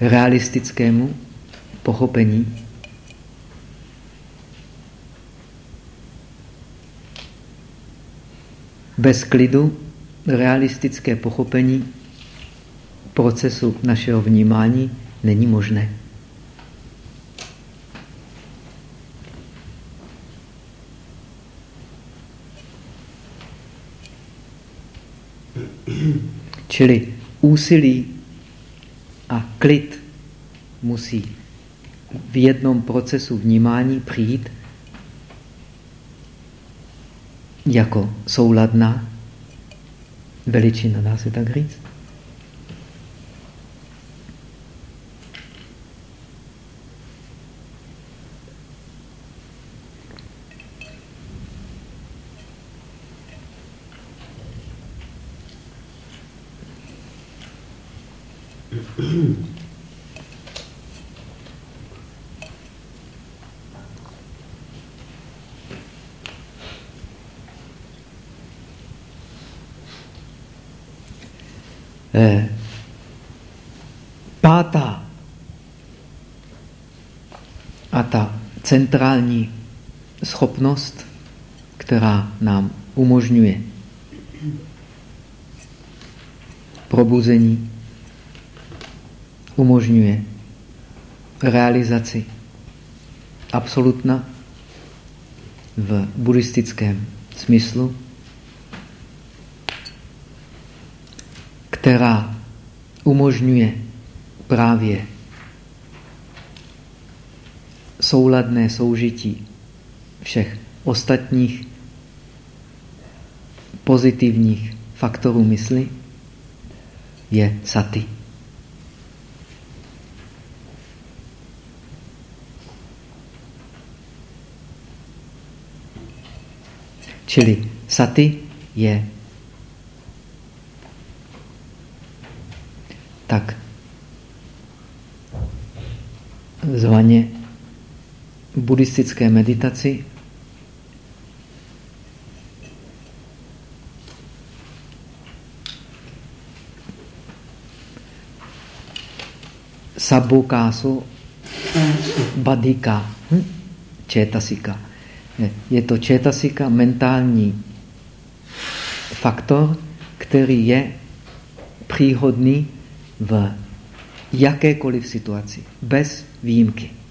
realistickému pochopení. Bez klidu realistické pochopení procesu našeho vnímání není možné. Čili úsilí a klid musí v jednom procesu vnímání přijít jako souladná veličina, dá se tak říct? Eh, pátá a ta centrální schopnost, která nám umožňuje probuzení, umožňuje realizaci absolutna v buddhistickém smyslu, která umožňuje právě souladné soužití všech ostatních pozitivních faktorů mysli, je sati. Čili sati je tak zvaně buddhistické meditaci sabukásu badika hm? četasika. Je to četasika, mentální faktor, který je příhodný v jakékoliv situaci, bez výjimky.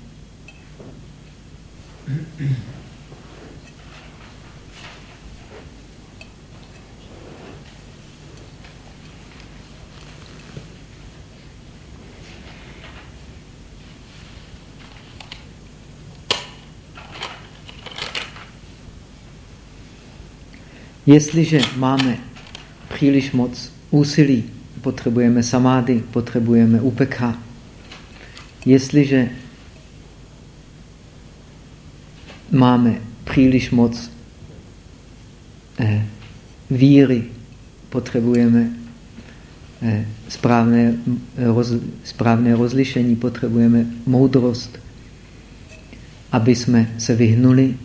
Jestliže máme příliš moc úsilí potřebujeme samády, potřebujeme upekha. Jestliže máme příliš moc eh, víry, potřebujeme eh, správné, roz, správné rozlišení, potřebujeme moudrost, aby jsme se vyhnuli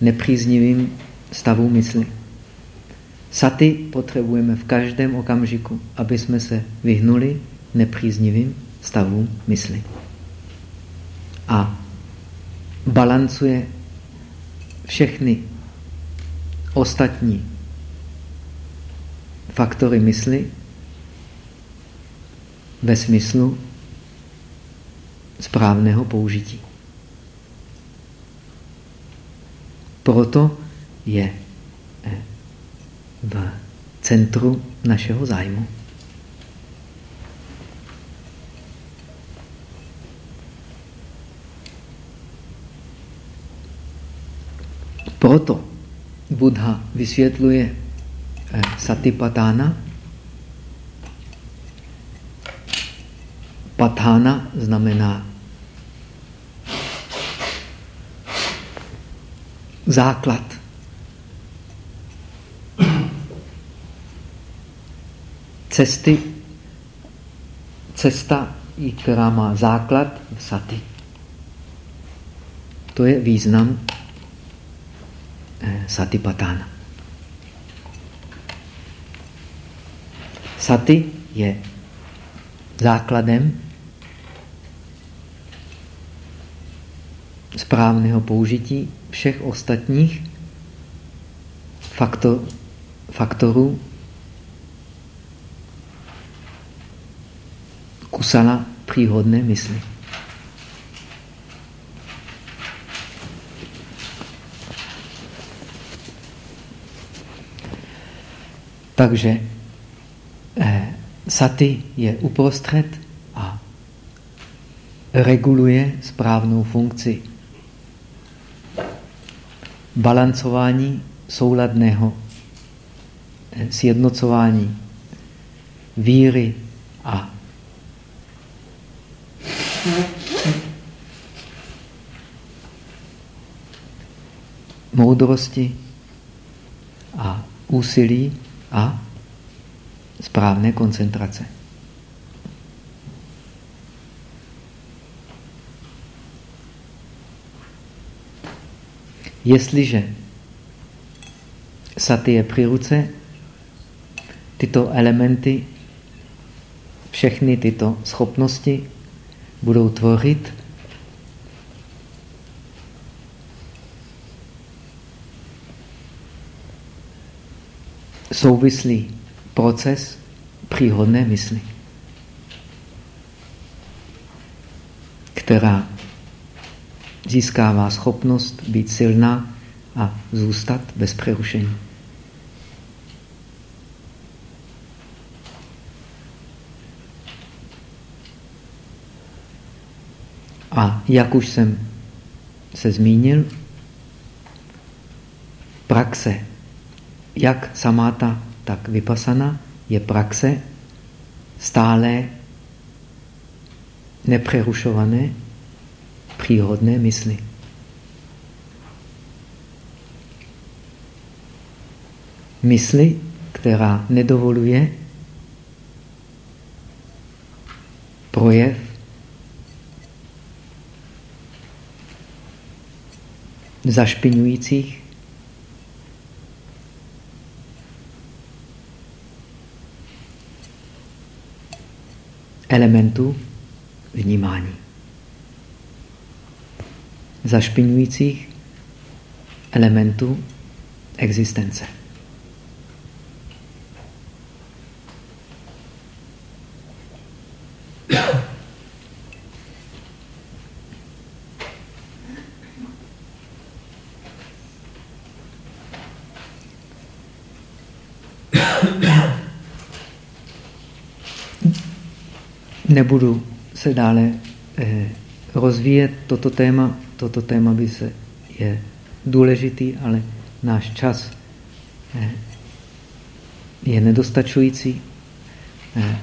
nepříznivým stavům mysli. Saty potřebujeme v každém okamžiku, aby jsme se vyhnuli nepříznivým stavům mysli. A balancuje všechny ostatní faktory mysli ve smyslu správného použití. Proto je v centru našeho zájmu. Proto Buddha vysvětluje eh, satipatána. Patána znamená základ. Cesty, cesta, která má základ v sati. To je význam satipatána. Sati je základem správného použití všech ostatních faktor, faktorů kusala příhodné mysli. Takže eh, sati je uprostřed a reguluje správnou funkci. Balancování souladného eh, sjednocování víry a moudrosti a úsilí a správné koncentrace. Jestliže saty je při ruce, tyto elementy, všechny tyto schopnosti budou tvořit souvislý proces příhodné mysli, která získává schopnost být silná a zůstat bez přerušení. A jak už jsem se zmínil, praxe, jak samáta, tak vypasana, je praxe stále nepřerušované příhodné mysli. Mysli, která nedovoluje projev zašpiňujících elementů vnímání zašpiňujících elementů existence. Nebudu se dále eh, rozvíjet toto téma, toto téma by se je důležitý, ale náš čas eh, je nedostačující. Eh,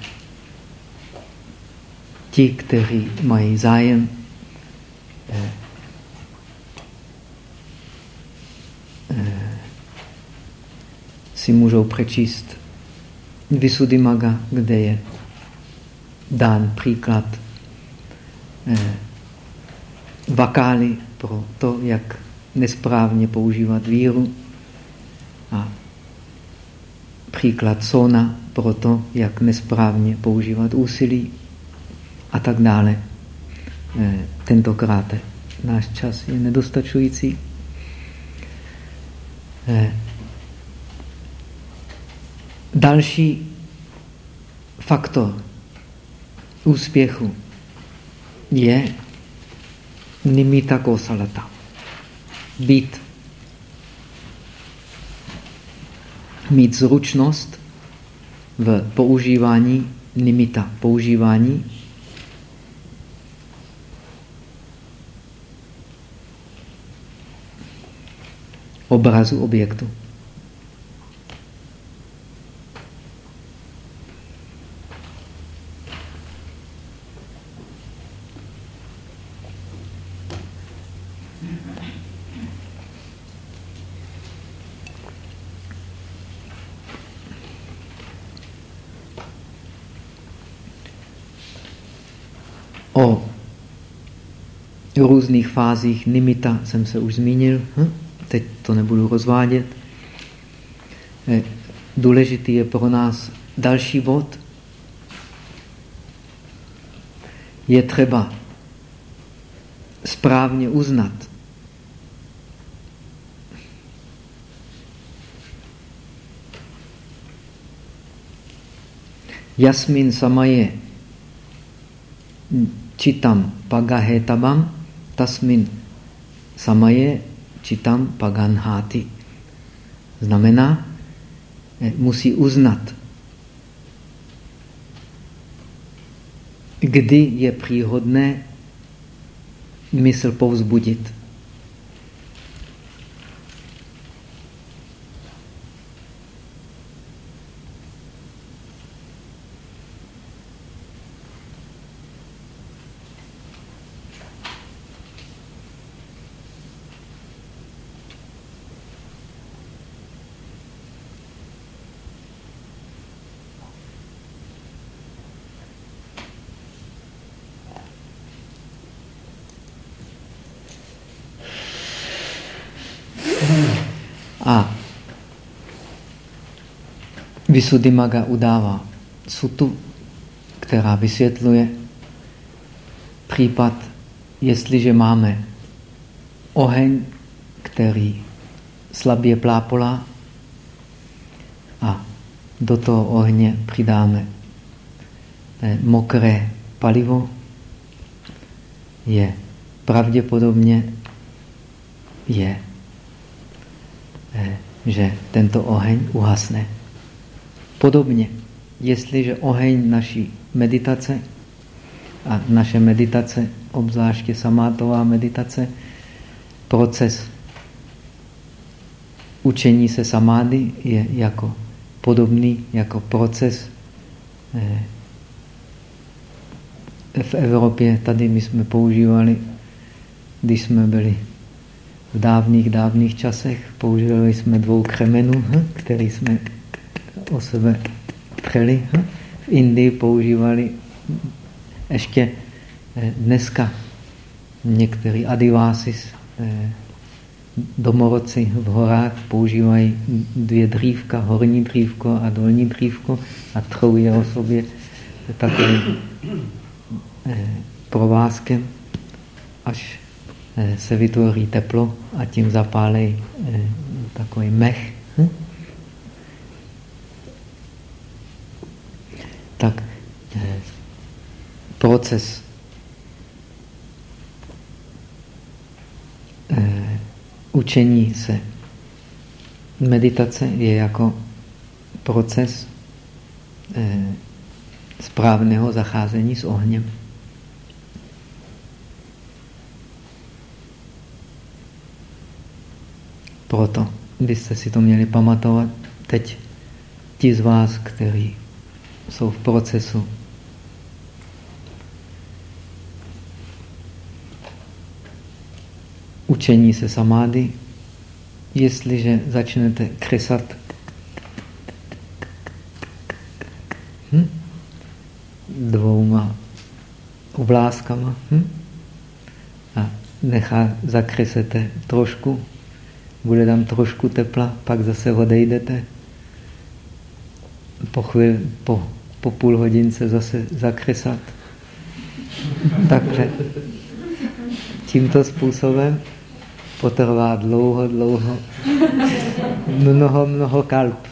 ti, kteří mají zájem eh, si můžou přečíst Visuddhimaga, kde je dán příklad vakály pro to, jak nesprávně používat víru a příklad sona pro to, jak nesprávně používat úsilí a tak dále. Eh, tentokrát náš čas je nedostačující. Eh, další faktor úspěchu je nimita kosalata. Být, mít zručnost v používání nimita, používání obrazu objektu. O různých fázích nimita jsem se už zmínil. Hm? Teď to nebudu rozvádět. Eh, důležitý je pro nás další bod. Je třeba správně uznat Jasmin samaje čitam pagahetabam tasmin samaje čitam paganháty. Znamená, eh, musí uznat, kdy je příhodné mysl povzbudit. Visuddhimaga udává sutu, která vysvětluje případ, jestliže máme oheň, který slabě plápolá a do toho ohně přidáme eh, mokré palivo, je pravděpodobně je, eh, že tento oheň uhasne. Podobně, jestliže oheň naší meditace a naše meditace, obzvláště samátová meditace, proces učení se samády je jako podobný jako proces eh, v Evropě. Tady my jsme používali, když jsme byli v dávných, dávných časech, používali jsme dvou kremenů, hm, který jsme o sebe přeli. Hm? V Indii používali ještě eh, dneska některý adivásis, eh, domorodci v horách používají dvě drívka, horní drívko a dolní drívko a trou je o sobě takovým eh, provázkem, až se vytvoří teplo a tím zapálej takový mech. Hm? tak eh, proces eh, učení se meditace je jako proces eh, správného zacházení s ohněm. Proto byste si to měli pamatovat teď ti z vás, kteří jsou v procesu. Učení se samády, jestliže začnete kresat hm? dvouma oblázkama hm? a nechá, zakresete trošku, bude tam trošku tepla, pak zase odejdete, po, chvíli, po po půl hodince zase zakresat. Takže tímto způsobem potrvá dlouho, dlouho, mnoho, mnoho kalp,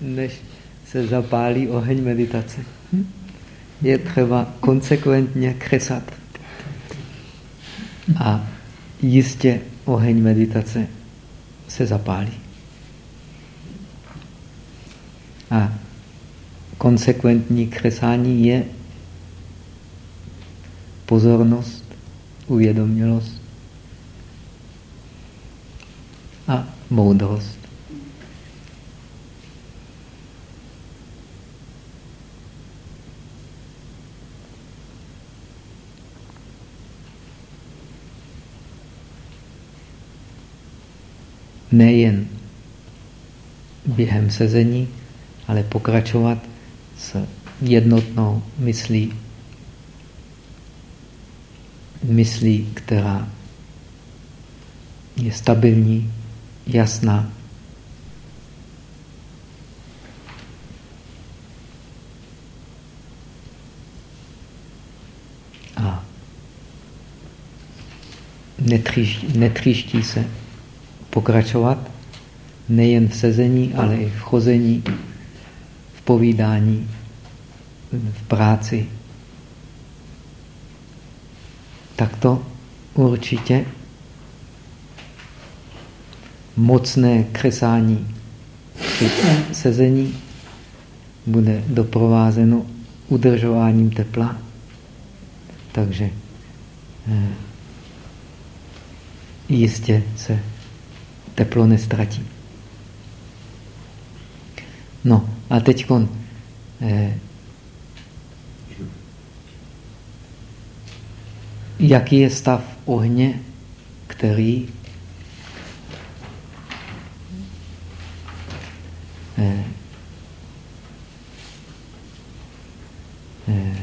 než se zapálí oheň meditace. Je třeba konsekventně kresat. A jistě oheň meditace se zapálí. A konsekventní kresání je pozornost, uvědomělost a moudrost. Nejen během sezení, ale pokračovat s jednotnou myslí, myslí, která je stabilní, jasná. A netříští, netříští se pokračovat nejen v sezení, ale i v chození, v povídání, v práci. Tak to určitě mocné kresání při sezení bude doprovázeno udržováním tepla. Takže eh, jistě se teplo nestratí. No a teď eh, jaký je stav ohně, který eh, eh,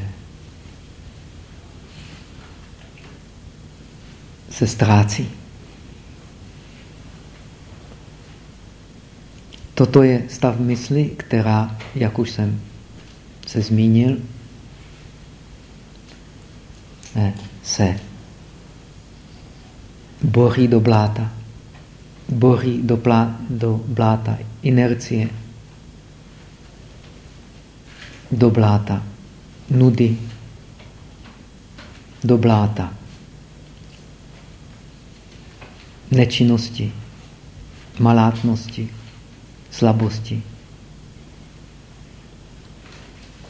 se ztrácí. Toto je stav mysli, která, jak už jsem se zmínil, eh, se boří do bláta. Boří do, plá, do bláta inercie, do bláta nudy, do bláta nečinnosti, malátnosti, slabosti.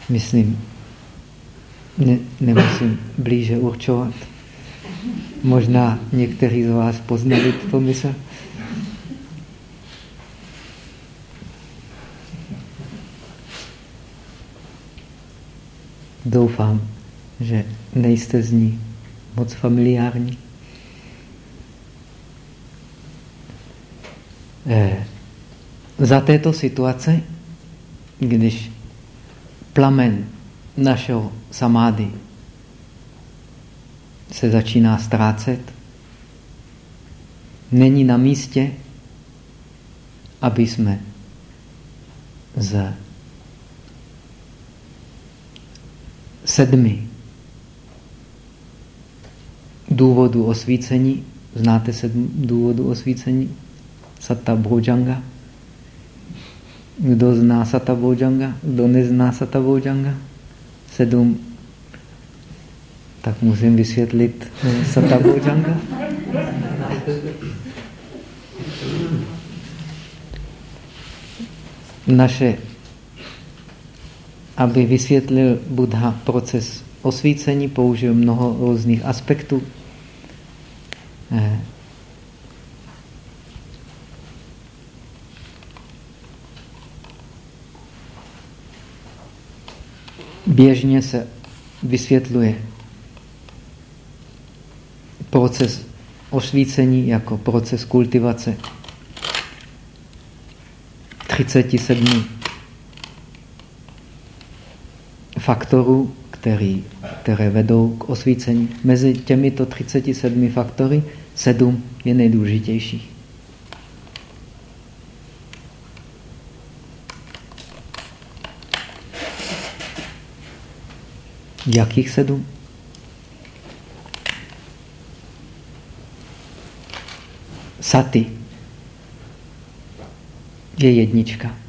Myslím, ne, nemusím blíže určovat. Možná někteří z vás poznali tuto mysl. Doufám, že nejste z ní moc familiární. Eh, za této situace, když plamen našeho samády se začíná ztrácet, není na místě, aby jsme z sedmi důvodů osvícení, znáte sedm důvodů osvícení? Sata Bhojanga. Kdo zná Sata Bhojanga? Kdo nezná Sata Bhojanga? Sedm. Tak musím vysvětlit eh, Sata Bhojanga. Naše, aby vysvětlil Buddha proces osvícení, použil mnoho různých aspektů. Eh, běžně se vysvětluje proces osvícení jako proces kultivace 37 faktorů, který, které vedou k osvícení. Mezi těmito 37 faktory sedm je nejdůležitější. Jakých sedm? Saty je jednička.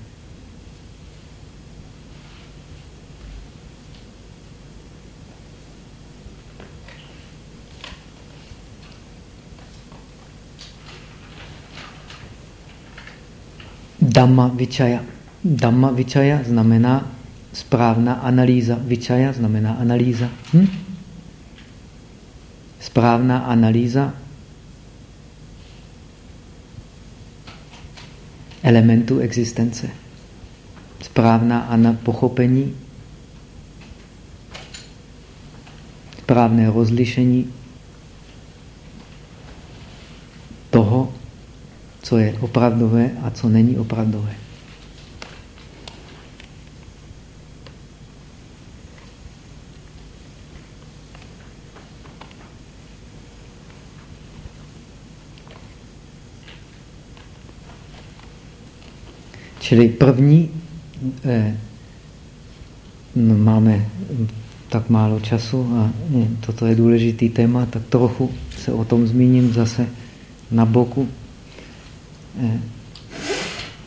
Dhamma vichaya. Dhamma vichaya znamená správná analýza. Vichaya znamená analýza. Hm? Správná analýza elementu existence. Správná ana pochopení, správné rozlišení toho, co je opravdové a co není opravdové. Čili první, eh, no, máme tak málo času a eh, toto je důležitý téma, tak trochu se o tom zmíním zase na boku. Eh,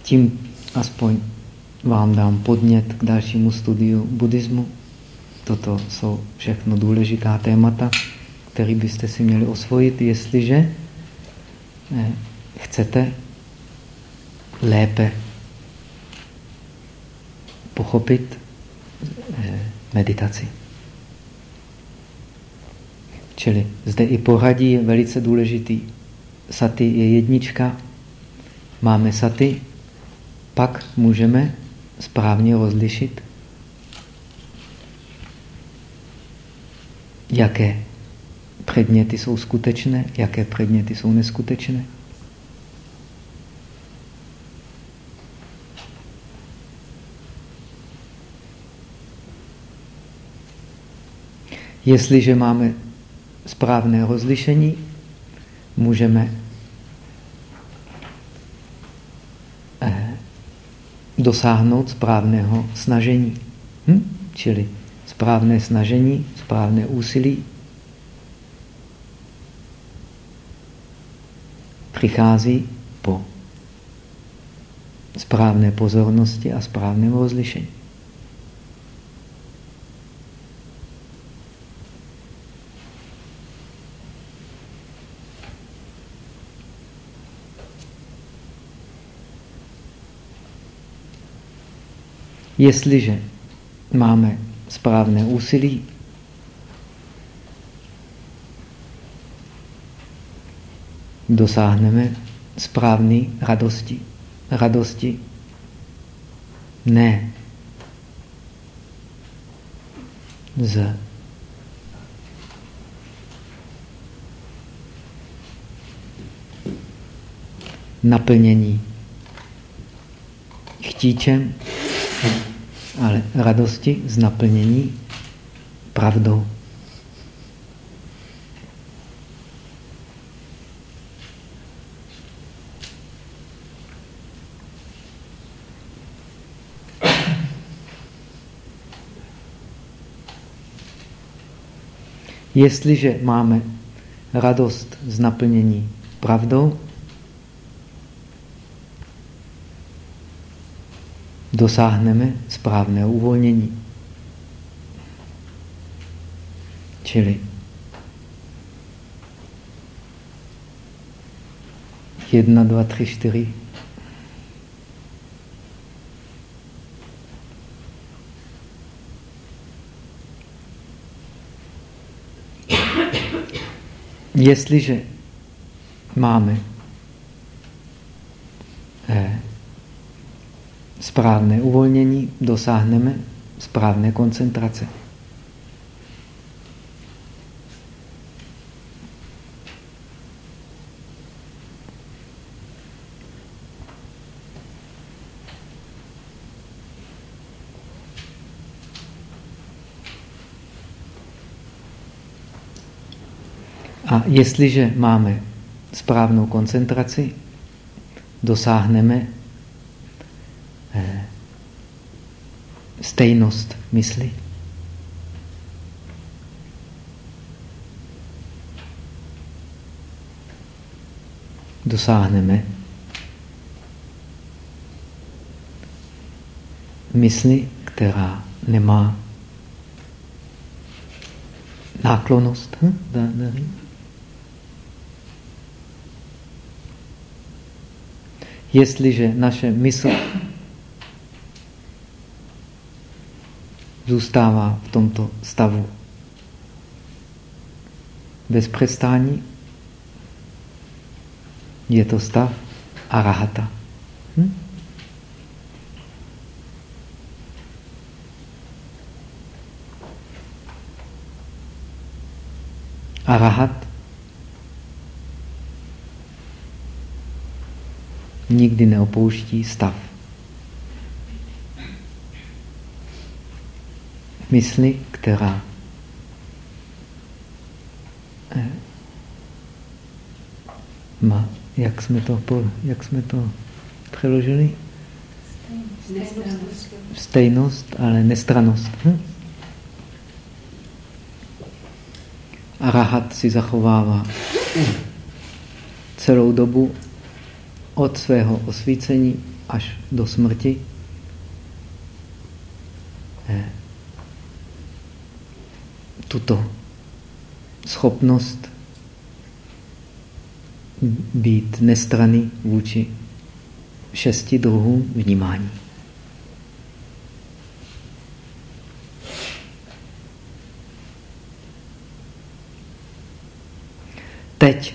tím aspoň vám dám podnět k dalšímu studiu buddhismu. Toto jsou všechno důležitá témata, které byste si měli osvojit, jestliže eh, chcete lépe pochopit eh, meditaci. Čili zde i poradí je velice důležitý. Saty je jednička, máme saty, pak můžeme správně rozlišit, jaké předměty jsou skutečné, jaké předměty jsou neskutečné. Jestliže máme správné rozlišení, můžeme dosáhnout správného snažení. Hm? Čili správné snažení, správné úsilí přichází po správné pozornosti a správném rozlišení. Jestliže máme správné úsilí, dosáhneme správné radosti. Radosti. Ne z naplnění chtíčem, ale radosti z naplnění pravdou. Jestliže máme radost z naplnění pravdou, dosáhneme správného uvolnění. Čili jedna, dva, tři, čtyři. Jestliže máme eh, správné uvolnění, dosáhneme správné koncentrace. A jestliže máme správnou koncentraci, dosáhneme stejnost mysli. dosáhneme mysli, která nemá náklonost. Hm? Jestliže naše mysl zůstává v tomto stavu bez přestání, je to stav arahata. Hm? Arahat nikdy neopouští stav. Mysli, která eh, má, jak jsme to, jak jsme to přeložili? Nestranost. Stejnost, ale nestranost. Hm? Arahat si zachovává celou dobu od svého osvícení až do smrti eh, tuto schopnost být nestraný vůči šesti druhům vnímání. Teď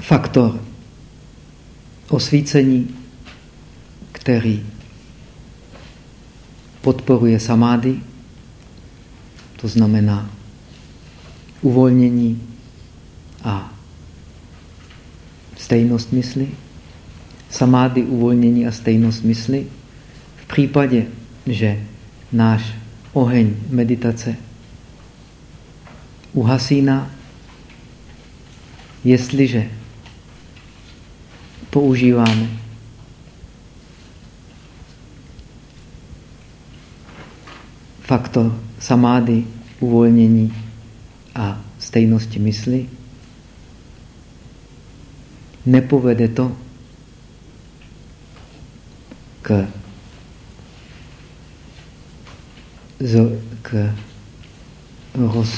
faktor osvícení, který podporuje samády, to znamená uvolnění a stejnost mysli, samády, uvolnění a stejnost mysli. V případě, že náš oheň meditace uhasíná, jestliže používáme. Faktor samády, uvolnění a stejnosti mysli, nepovede to k, k roz,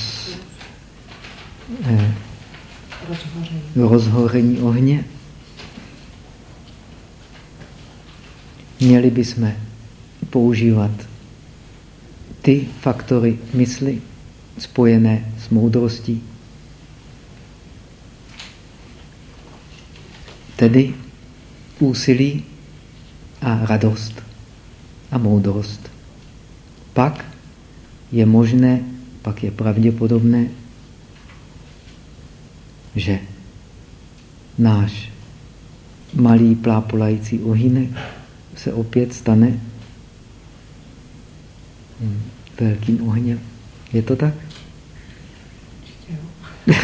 eh, rozhoření ohně. Měli bychom používat ty faktory mysli spojené s moudrostí. Tedy úsilí a radost a moudrost. Pak je možné, pak je pravděpodobné, že náš malý plápolající ohýnek se opět stane velkým ohněm. Je to tak? [LAUGHS]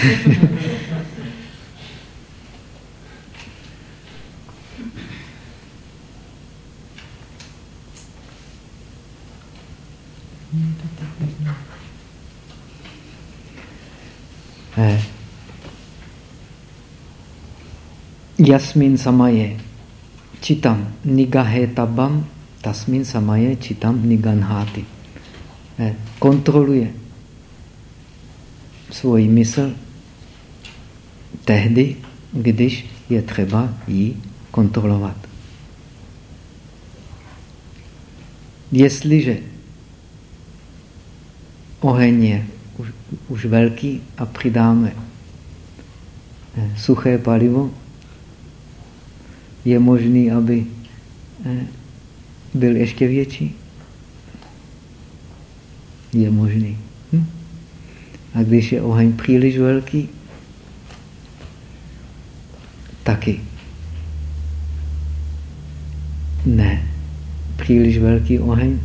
eh. Jasmin samaje čitam nigahe tabam tasmin samaje čitam niganhati. Eh, kontroluje svoji mysl tehdy, když je třeba ji kontrolovat. Jestliže oheň je už, už velký a přidáme eh, suché palivo, je možný, aby eh, byl ještě větší? Je možný. Hm? A když je oheň příliš velký, taky. Ne. Příliš velký oheň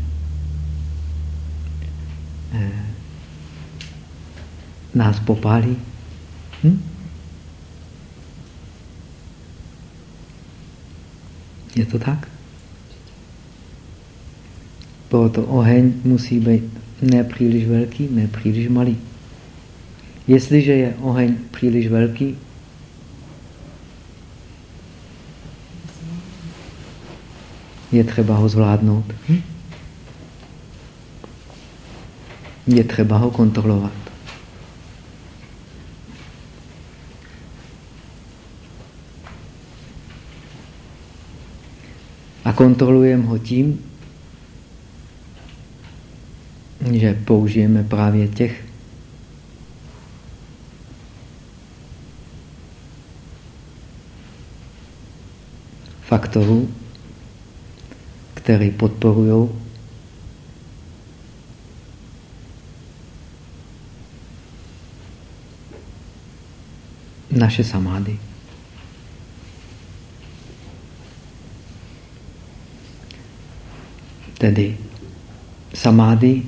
eh, nás popálí. Hm? Je to tak? Proto oheň musí být nepříliš velký, nepříliš malý. Jestliže je oheň příliš velký, je třeba ho zvládnout. Hm? Je třeba ho kontrolovat. Kontrolujeme ho tím, že použijeme právě těch faktorů, které podporují naše samády. Tedy samády,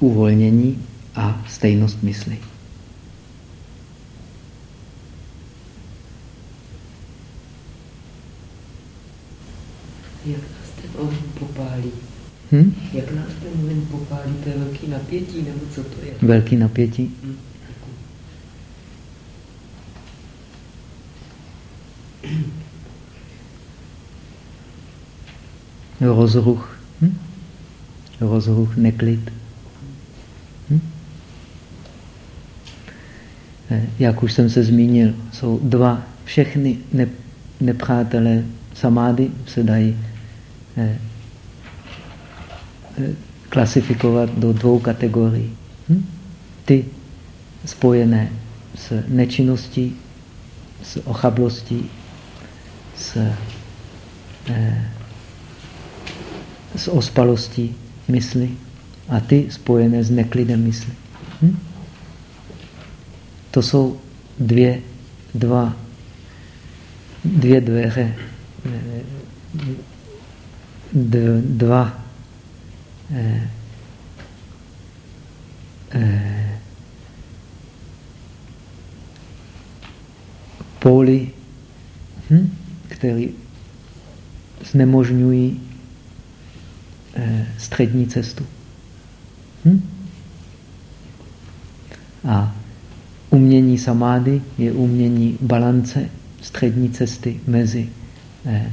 uvolnění a stejnost mysli. Jak nás ten oheň popálí? Hm? Jak nás ten oheň popálí? To je velký napětí, nebo co to je? Velký napětí. Hm? Rozruch. Hm? Rozruch, neklid. Hm? Eh, Jak už jsem se zmínil, jsou dva, všechny ne, nepřátelé samády se dají eh, eh, klasifikovat do dvou kategorií. Hm? Ty spojené s nečinností, s ochablostí, s, eh, s ospalostí mysli a ty spojené s neklidem mysli. Hm? To jsou dvě, dva, dvě dveře, dva eh, eh, póly, hm? které znemožňují střední cestu. Hm? A umění samády je umění balance střední cesty mezi eh,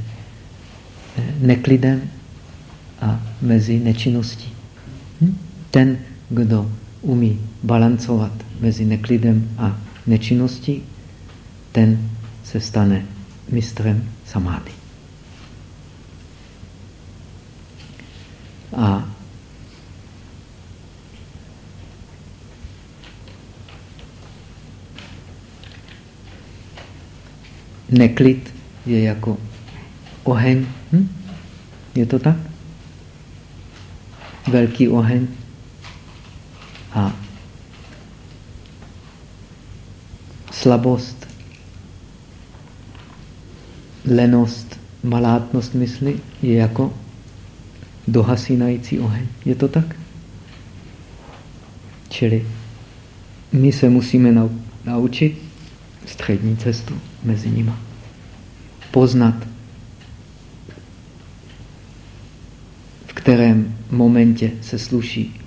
eh, neklidem a mezi nečinností. Hm? Ten, kdo umí balancovat mezi neklidem a nečinností, ten se stane mistrem samády. A neklid je jako oheň. Hm? Je to tak? Velký oheň. A slabost, lenost, malátnost mysli je jako dohasínající oheň. Je to tak? Čili my se musíme naučit střední cestu mezi nimi. Poznat, v kterém momentě se sluší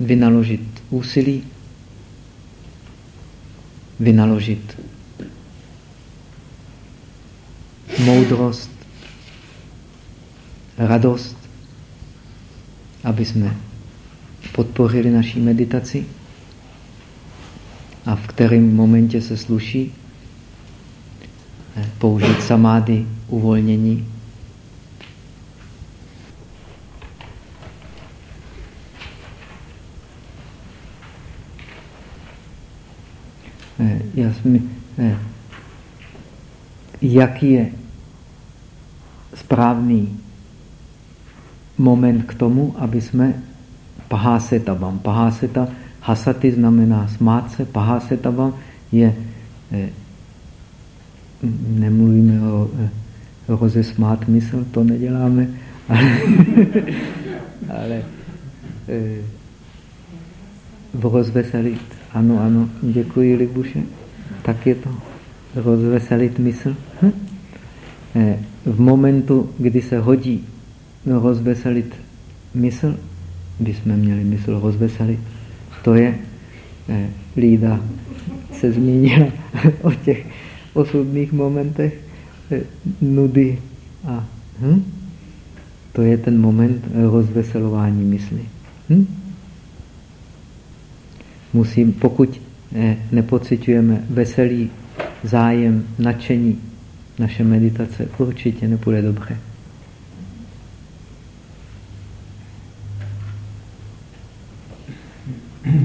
vynaložit úsilí, vynaložit moudrost, radost, aby jsme podpořili naší meditaci a v kterém momentě se sluší použít samády, uvolnění. Já jsem, jaký je správný moment k tomu, aby jsme pahásetavam. Paháseta, hasaty znamená smát se, pahásetavam je, eh, nemluvíme o eh, rozesmát mysl, to neděláme, [LAUGHS] ale, ale eh, rozveselit. Ano, ano, děkuji, Libuše. Tak je to rozveselit mysl. Hm? V momentu, kdy se hodí rozveselit mysl, bychom měli mysl rozveselit. To je, eh, Lída se zmínila [LAUGHS] o těch osudných momentech eh, nudy a hm? to je ten moment rozveselování mysli. Hm? Musím, pokud eh, nepocitujeme veselý zájem, nadšení, naše meditace určitě nepůjde dobře.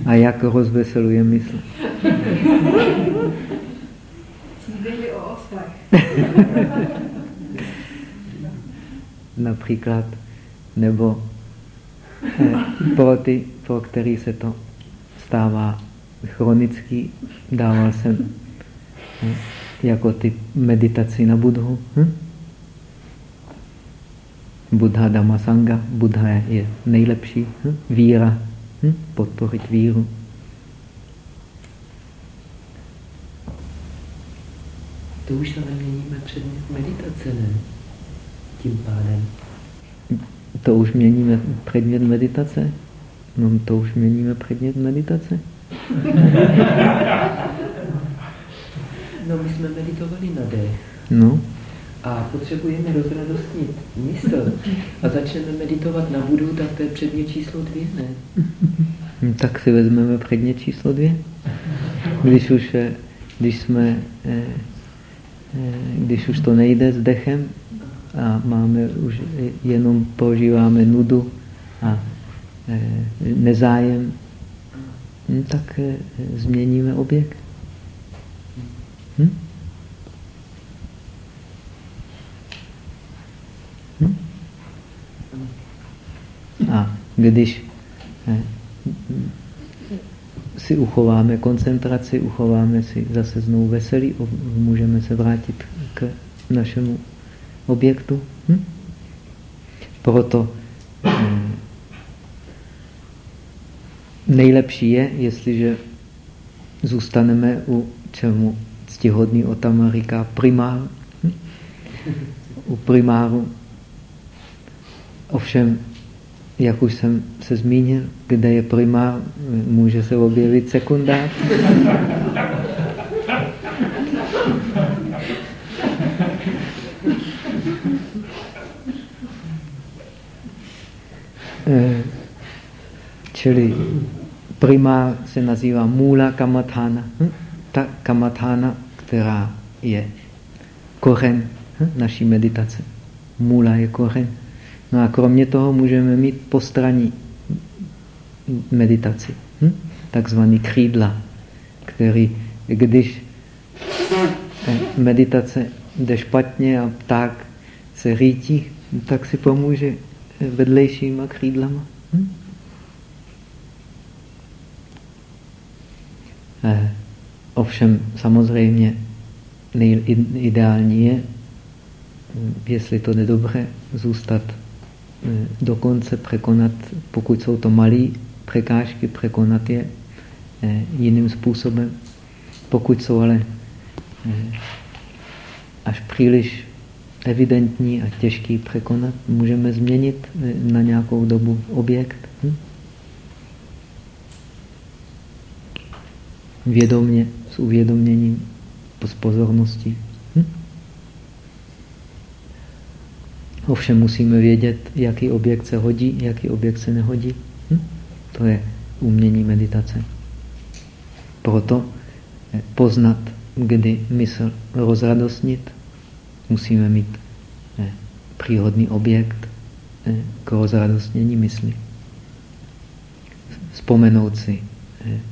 A jak rozveseluje mysl? [LAUGHS] Například, nebo eh, pro ty, pro který se to stává chronický, dával jsem eh, jako ty meditaci na Budhu. Hm? Buddha Dhamma Sangha. Buddha je nejlepší. Hm? Víra Hm? Podporit víru. To už ale měníme předmět meditace, ne? Tím pádem. To už měníme předmět meditace? No, to už měníme předmět meditace? [LAUGHS] no, my jsme meditovali na dech. No a potřebujeme rozradostnit mysl a začneme meditovat na budu, tak to je předně číslo dvě, ne? Hm, tak si vezmeme předně číslo dvě. Když už, eh, když jsme, eh, eh, když už to nejde s dechem a máme už jenom prožíváme nudu a nezájem, hm, tak změníme objekt. Hm? A když si uchováme koncentraci, uchováme si zase znovu veselí, můžeme se vrátit k našemu objektu. Hm? Proto eh, nejlepší je, jestliže zůstaneme u čemu ctihodný Otama říká primár. Hm? U primáru. Ovšem jak už jsem se zmínil, kde je primár, může se objevit sekundár. Eh, čili primár se nazývá mula kamathana. Hm? Ta kamathana, která je kořen hm? naší meditace. Mula je kořen. No a kromě toho můžeme mít postraní meditaci, hm? takzvaný křídla, který, když meditace jde špatně a pták se rítí, tak si pomůže vedlejšíma křídlama. Hm? Eh, ovšem samozřejmě nejideální je, jestli to nedobře, zůstat Eh, dokonce překonat, pokud jsou to malé překážky, překonat je eh, jiným způsobem. Pokud jsou ale eh, až příliš evidentní a těžký překonat, můžeme změnit na nějakou dobu objekt. Hm? Vědomně, s uvědoměním, s pozorností. Ovšem musíme vědět, jaký objekt se hodí, jaký objekt se nehodí. Hm? To je umění meditace. Proto eh, poznat, kdy mysl rozradostnit, musíme mít eh, příhodný objekt eh, k rozradostnění mysli. Vzpomenout si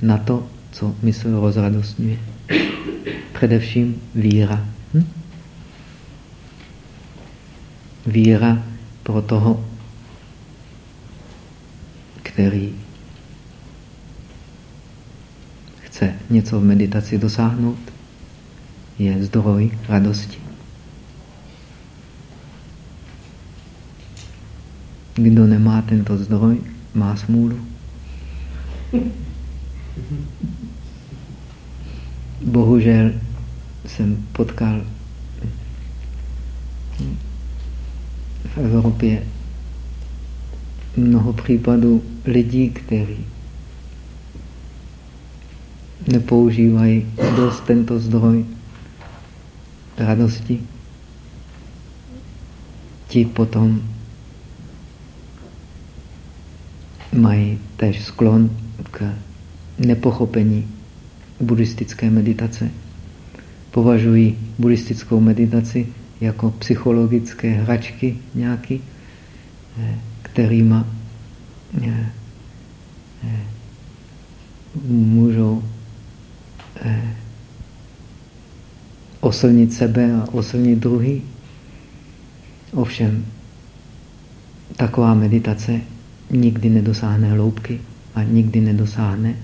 na to, co mysl rozradostňuje. Především víra. Hm? Víra pro toho, který chce něco v meditaci dosáhnout, je zdroj radosti. Kdo nemá tento zdroj, má smůlu. Bohužel jsem potkal v Evropě mnoho případů lidí, kteří nepoužívají dost tento zdroj radosti, ti potom mají tež sklon k nepochopení buddhistické meditace. Považují buddhistickou meditaci jako psychologické hračky nějaký, eh, kterýma eh, eh, můžou oslnit sebe a oslnit druhý. Ovšem, taková meditace nikdy nedosáhne hloubky a nikdy nedosáhne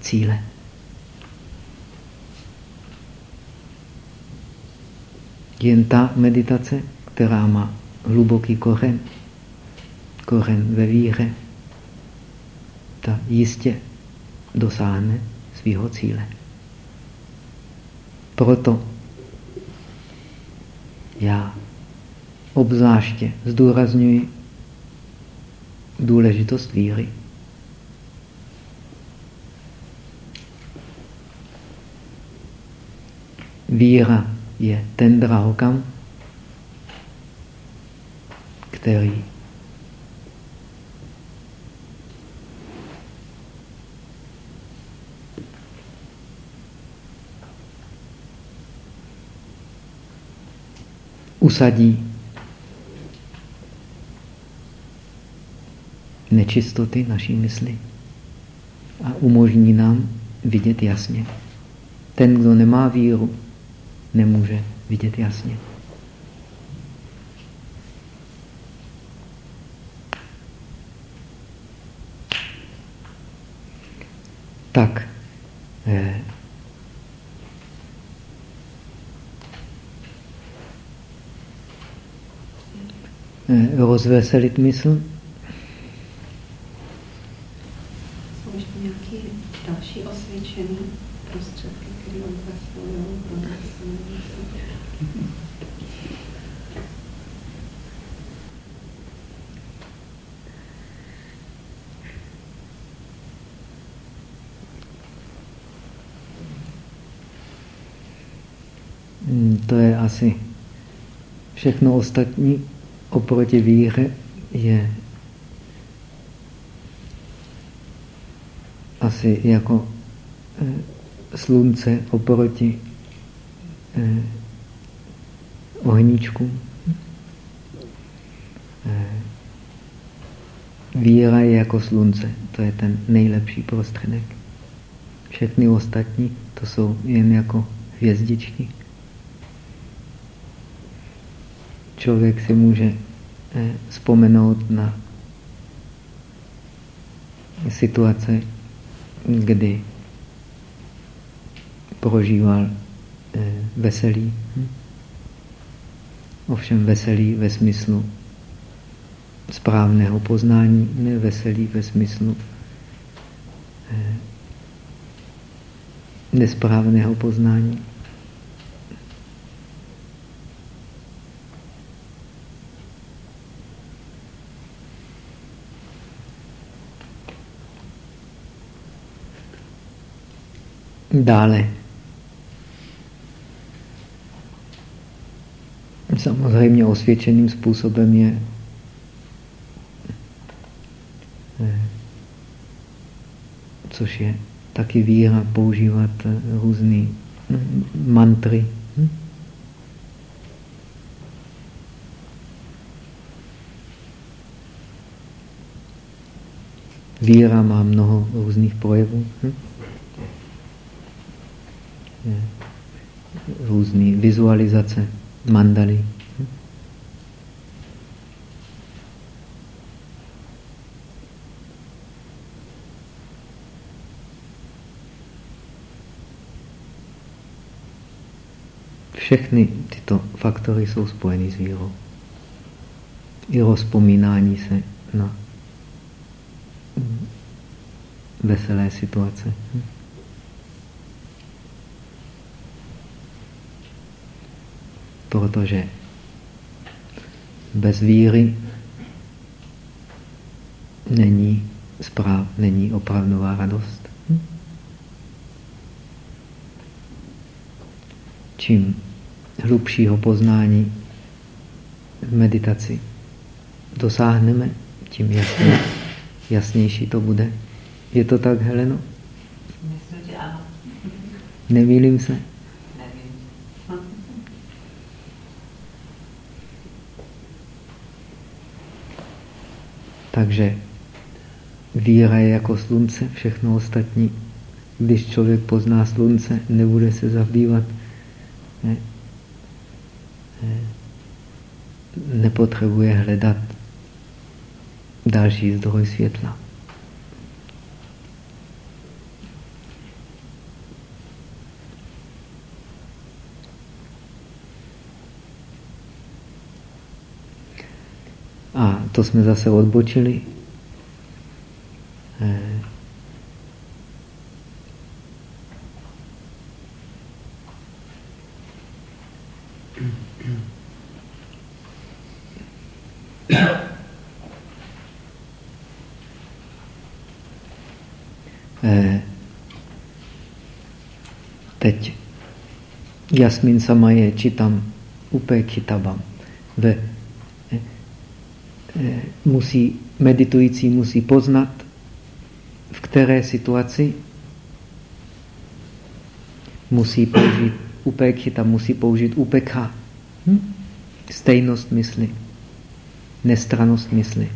cíle. Jen ta meditace, která má hluboký kořen, kořen ve víře, ta jistě dosáhne svého cíle. Proto já obzvláště zdůrazňuji důležitost víry. Víra je ten drahokam, který usadí nečistoty naší mysli a umožní nám vidět jasně. Ten, kdo nemá víru, nemůže vidět jasně. Tak, eh, eh rozveselit mysl to je asi všechno ostatní oproti víře je asi jako eh, slunce oproti eh, ohníčku. Eh, víra je jako slunce, to je ten nejlepší prostředek. Všechny ostatní to jsou jen jako hvězdičky. Člověk si může eh, vzpomenout na situace, kdy prožíval eh, veselí. Hm? Ovšem veselí ve smyslu správného poznání, ne veselí ve smyslu eh, nesprávného poznání. Dále. Samozřejmě osvědčeným způsobem je eh, což je taky víra používat eh, různé hm, mantry. Hm? Víra má mnoho různých projevů. Hm? Různé vizualizace, mandaly. Všechny tyto faktory jsou spojeny s vírou. I rozpomínání se na veselé situace. Protože bez víry není správ, není opravdová radost. Hm? Čím hlubšího poznání v meditaci dosáhneme, tím jasně, jasnější to bude. Je to tak, Heleno? Nemýlím se? Nevím. Takže víra je jako slunce, všechno ostatní. Když člověk pozná slunce, nebude se zabývat, ne, ne, nepotřebuje hledat další zdroj světla. A to jsme zase odbočili. Eh, eh, teď Jasmin sama je čitam upékhitabam. Ve musí, meditující musí poznat, v které situaci musí použít upekhyta, musí použít upekha. Hm? Stejnost mysli, nestranost mysli.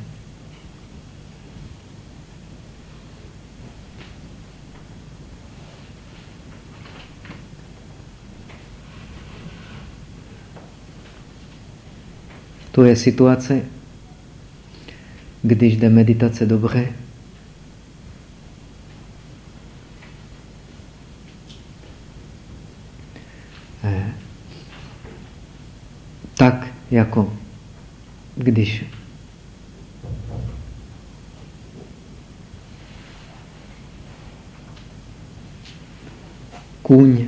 To je situace, když jde meditace dobře, eh, tak jako když kůň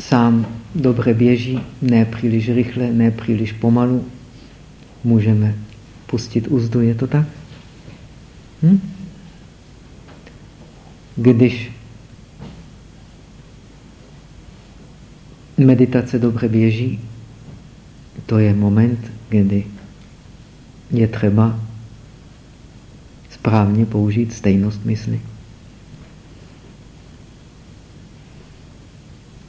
sám dobře běží, ne příliš rychle, ne příliš pomalu, můžeme pustit úzdu, je to tak? Hm? Když meditace dobře běží, to je moment, kdy je třeba správně použít stejnost mysli.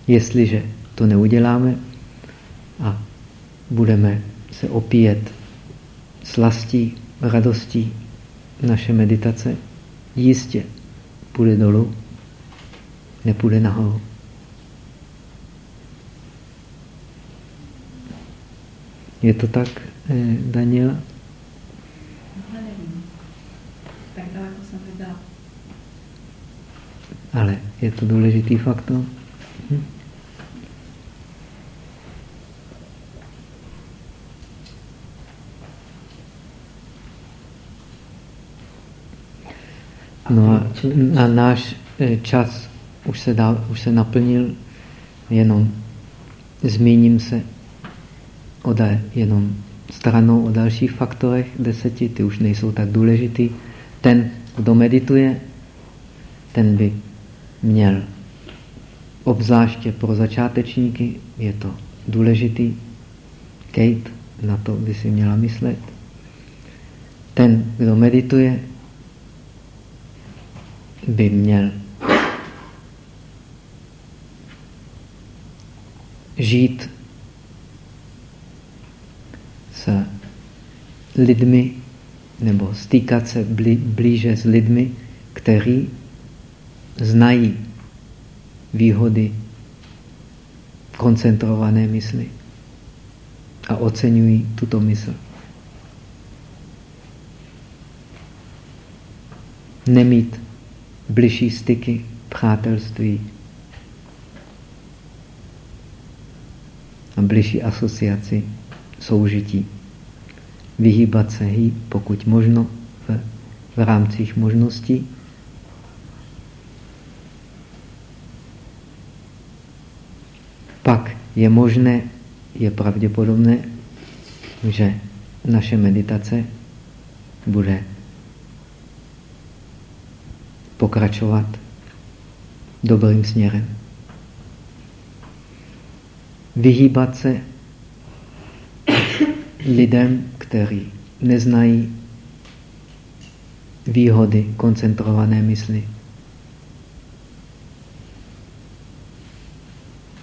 Jestliže to neuděláme a budeme se opíjet slastí, radostí naše meditace jistě půjde dolů, nepůjde nahoru. Je to tak, eh, Daniela? nevím. Tak daleko jsem nebyla. Ale je to důležitý faktor. Hm? No a na náš e, čas už se, dal, už se naplnil, jenom zmíním se o da, jenom stranou o dalších faktorech deseti, ty už nejsou tak důležitý. Ten, kdo medituje, ten by měl obzvláště pro začátečníky, je to důležitý. Kate, na to by si měla myslet. Ten, kdo medituje, by měl žít s lidmi nebo stýkat se blíže s lidmi, kteří znají výhody koncentrované mysli a oceňují tuto mysl. Nemít bližší styky, přátelství a bližší asociaci, soužití. Vyhýbat se jí, pokud možno, v, v rámcích možností. Pak je možné, je pravděpodobné, že naše meditace bude pokračovat dobrým směrem. Vyhýbat se lidem, kteří neznají výhody koncentrované mysli.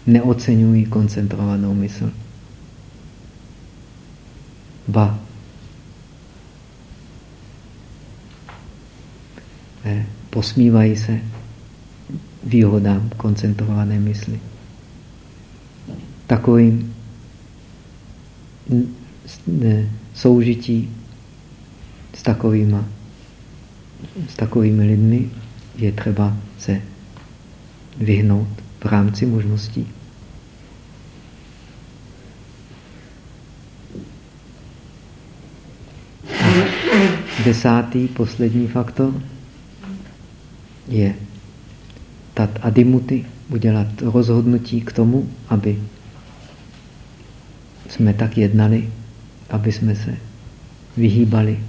Neocenují koncentrovanou mysl. Ba eh, posmívají se výhodám koncentrované mysli. Takovým soužití s takovýma, s takovými lidmi je třeba se vyhnout v rámci možností. desátý, poslední faktor je tat adimuty, udělat rozhodnutí k tomu, aby jsme tak jednali, aby jsme se vyhýbali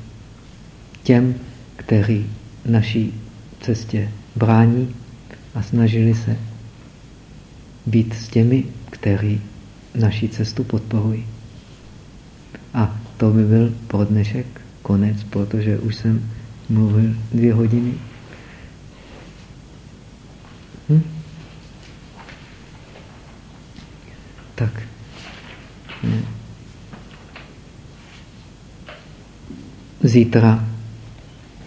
těm, kteří naší cestě brání a snažili se být s těmi, kteří naší cestu podporují. A to by byl pro dnešek konec, protože už jsem mluvil dvě hodiny. Hm? Tak. Hm. Zítra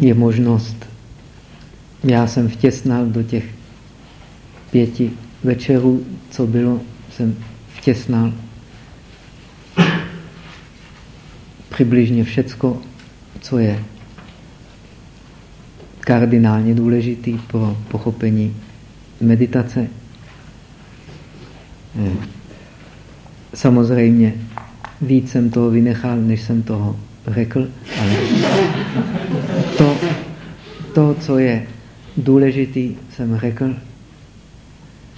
je možnost. Já jsem vtěsnal do těch pěti večerů, co bylo, jsem vtěsnal přibližně všecko, co je kardinálně důležitý pro pochopení meditace. Hmm. Samozřejmě víc jsem toho vynechal, než jsem toho řekl, ale to, to co je důležitý, jsem řekl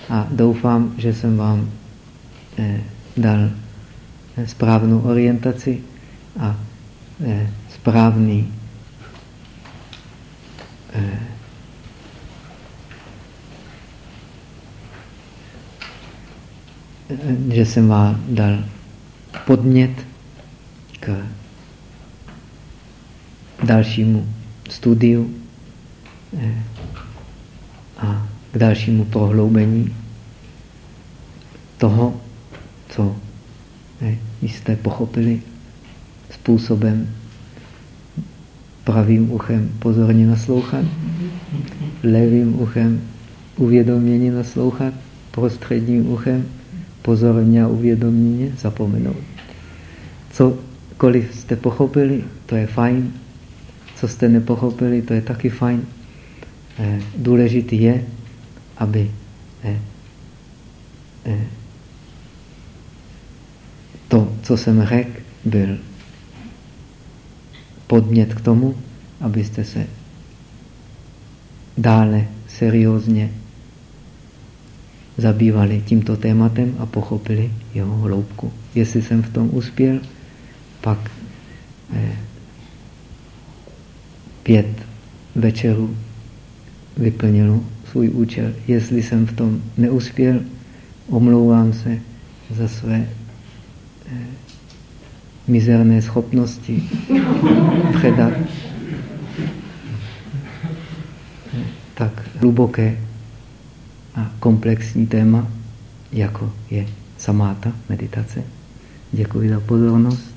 a doufám, že jsem vám eh, dal správnou orientaci a eh, správný eh, že jsem vám dal podnět k dalšímu studiu eh, a k dalšímu prohloubení toho, co eh, jste pochopili způsobem pravým uchem pozorně naslouchat, levým uchem uvědoměně naslouchat, prostředním uchem pozorně a uvědoměně zapomenout. Cokoliv jste pochopili, to je fajn. Co jste nepochopili, to je taky fajn. Eh, důležitý je, aby eh, eh, to, co jsem řekl, byl podnět k tomu, abyste se dále seriózně zabývali tímto tématem a pochopili jeho hloubku. Jestli jsem v tom uspěl, pak eh, pět večerů vyplnilo svůj účel. Jestli jsem v tom neuspěl, omlouvám se za své eh, mizerné schopnosti předat tak hluboké a komplexní téma, jako je samáta, meditace. Děkuji za pozornost.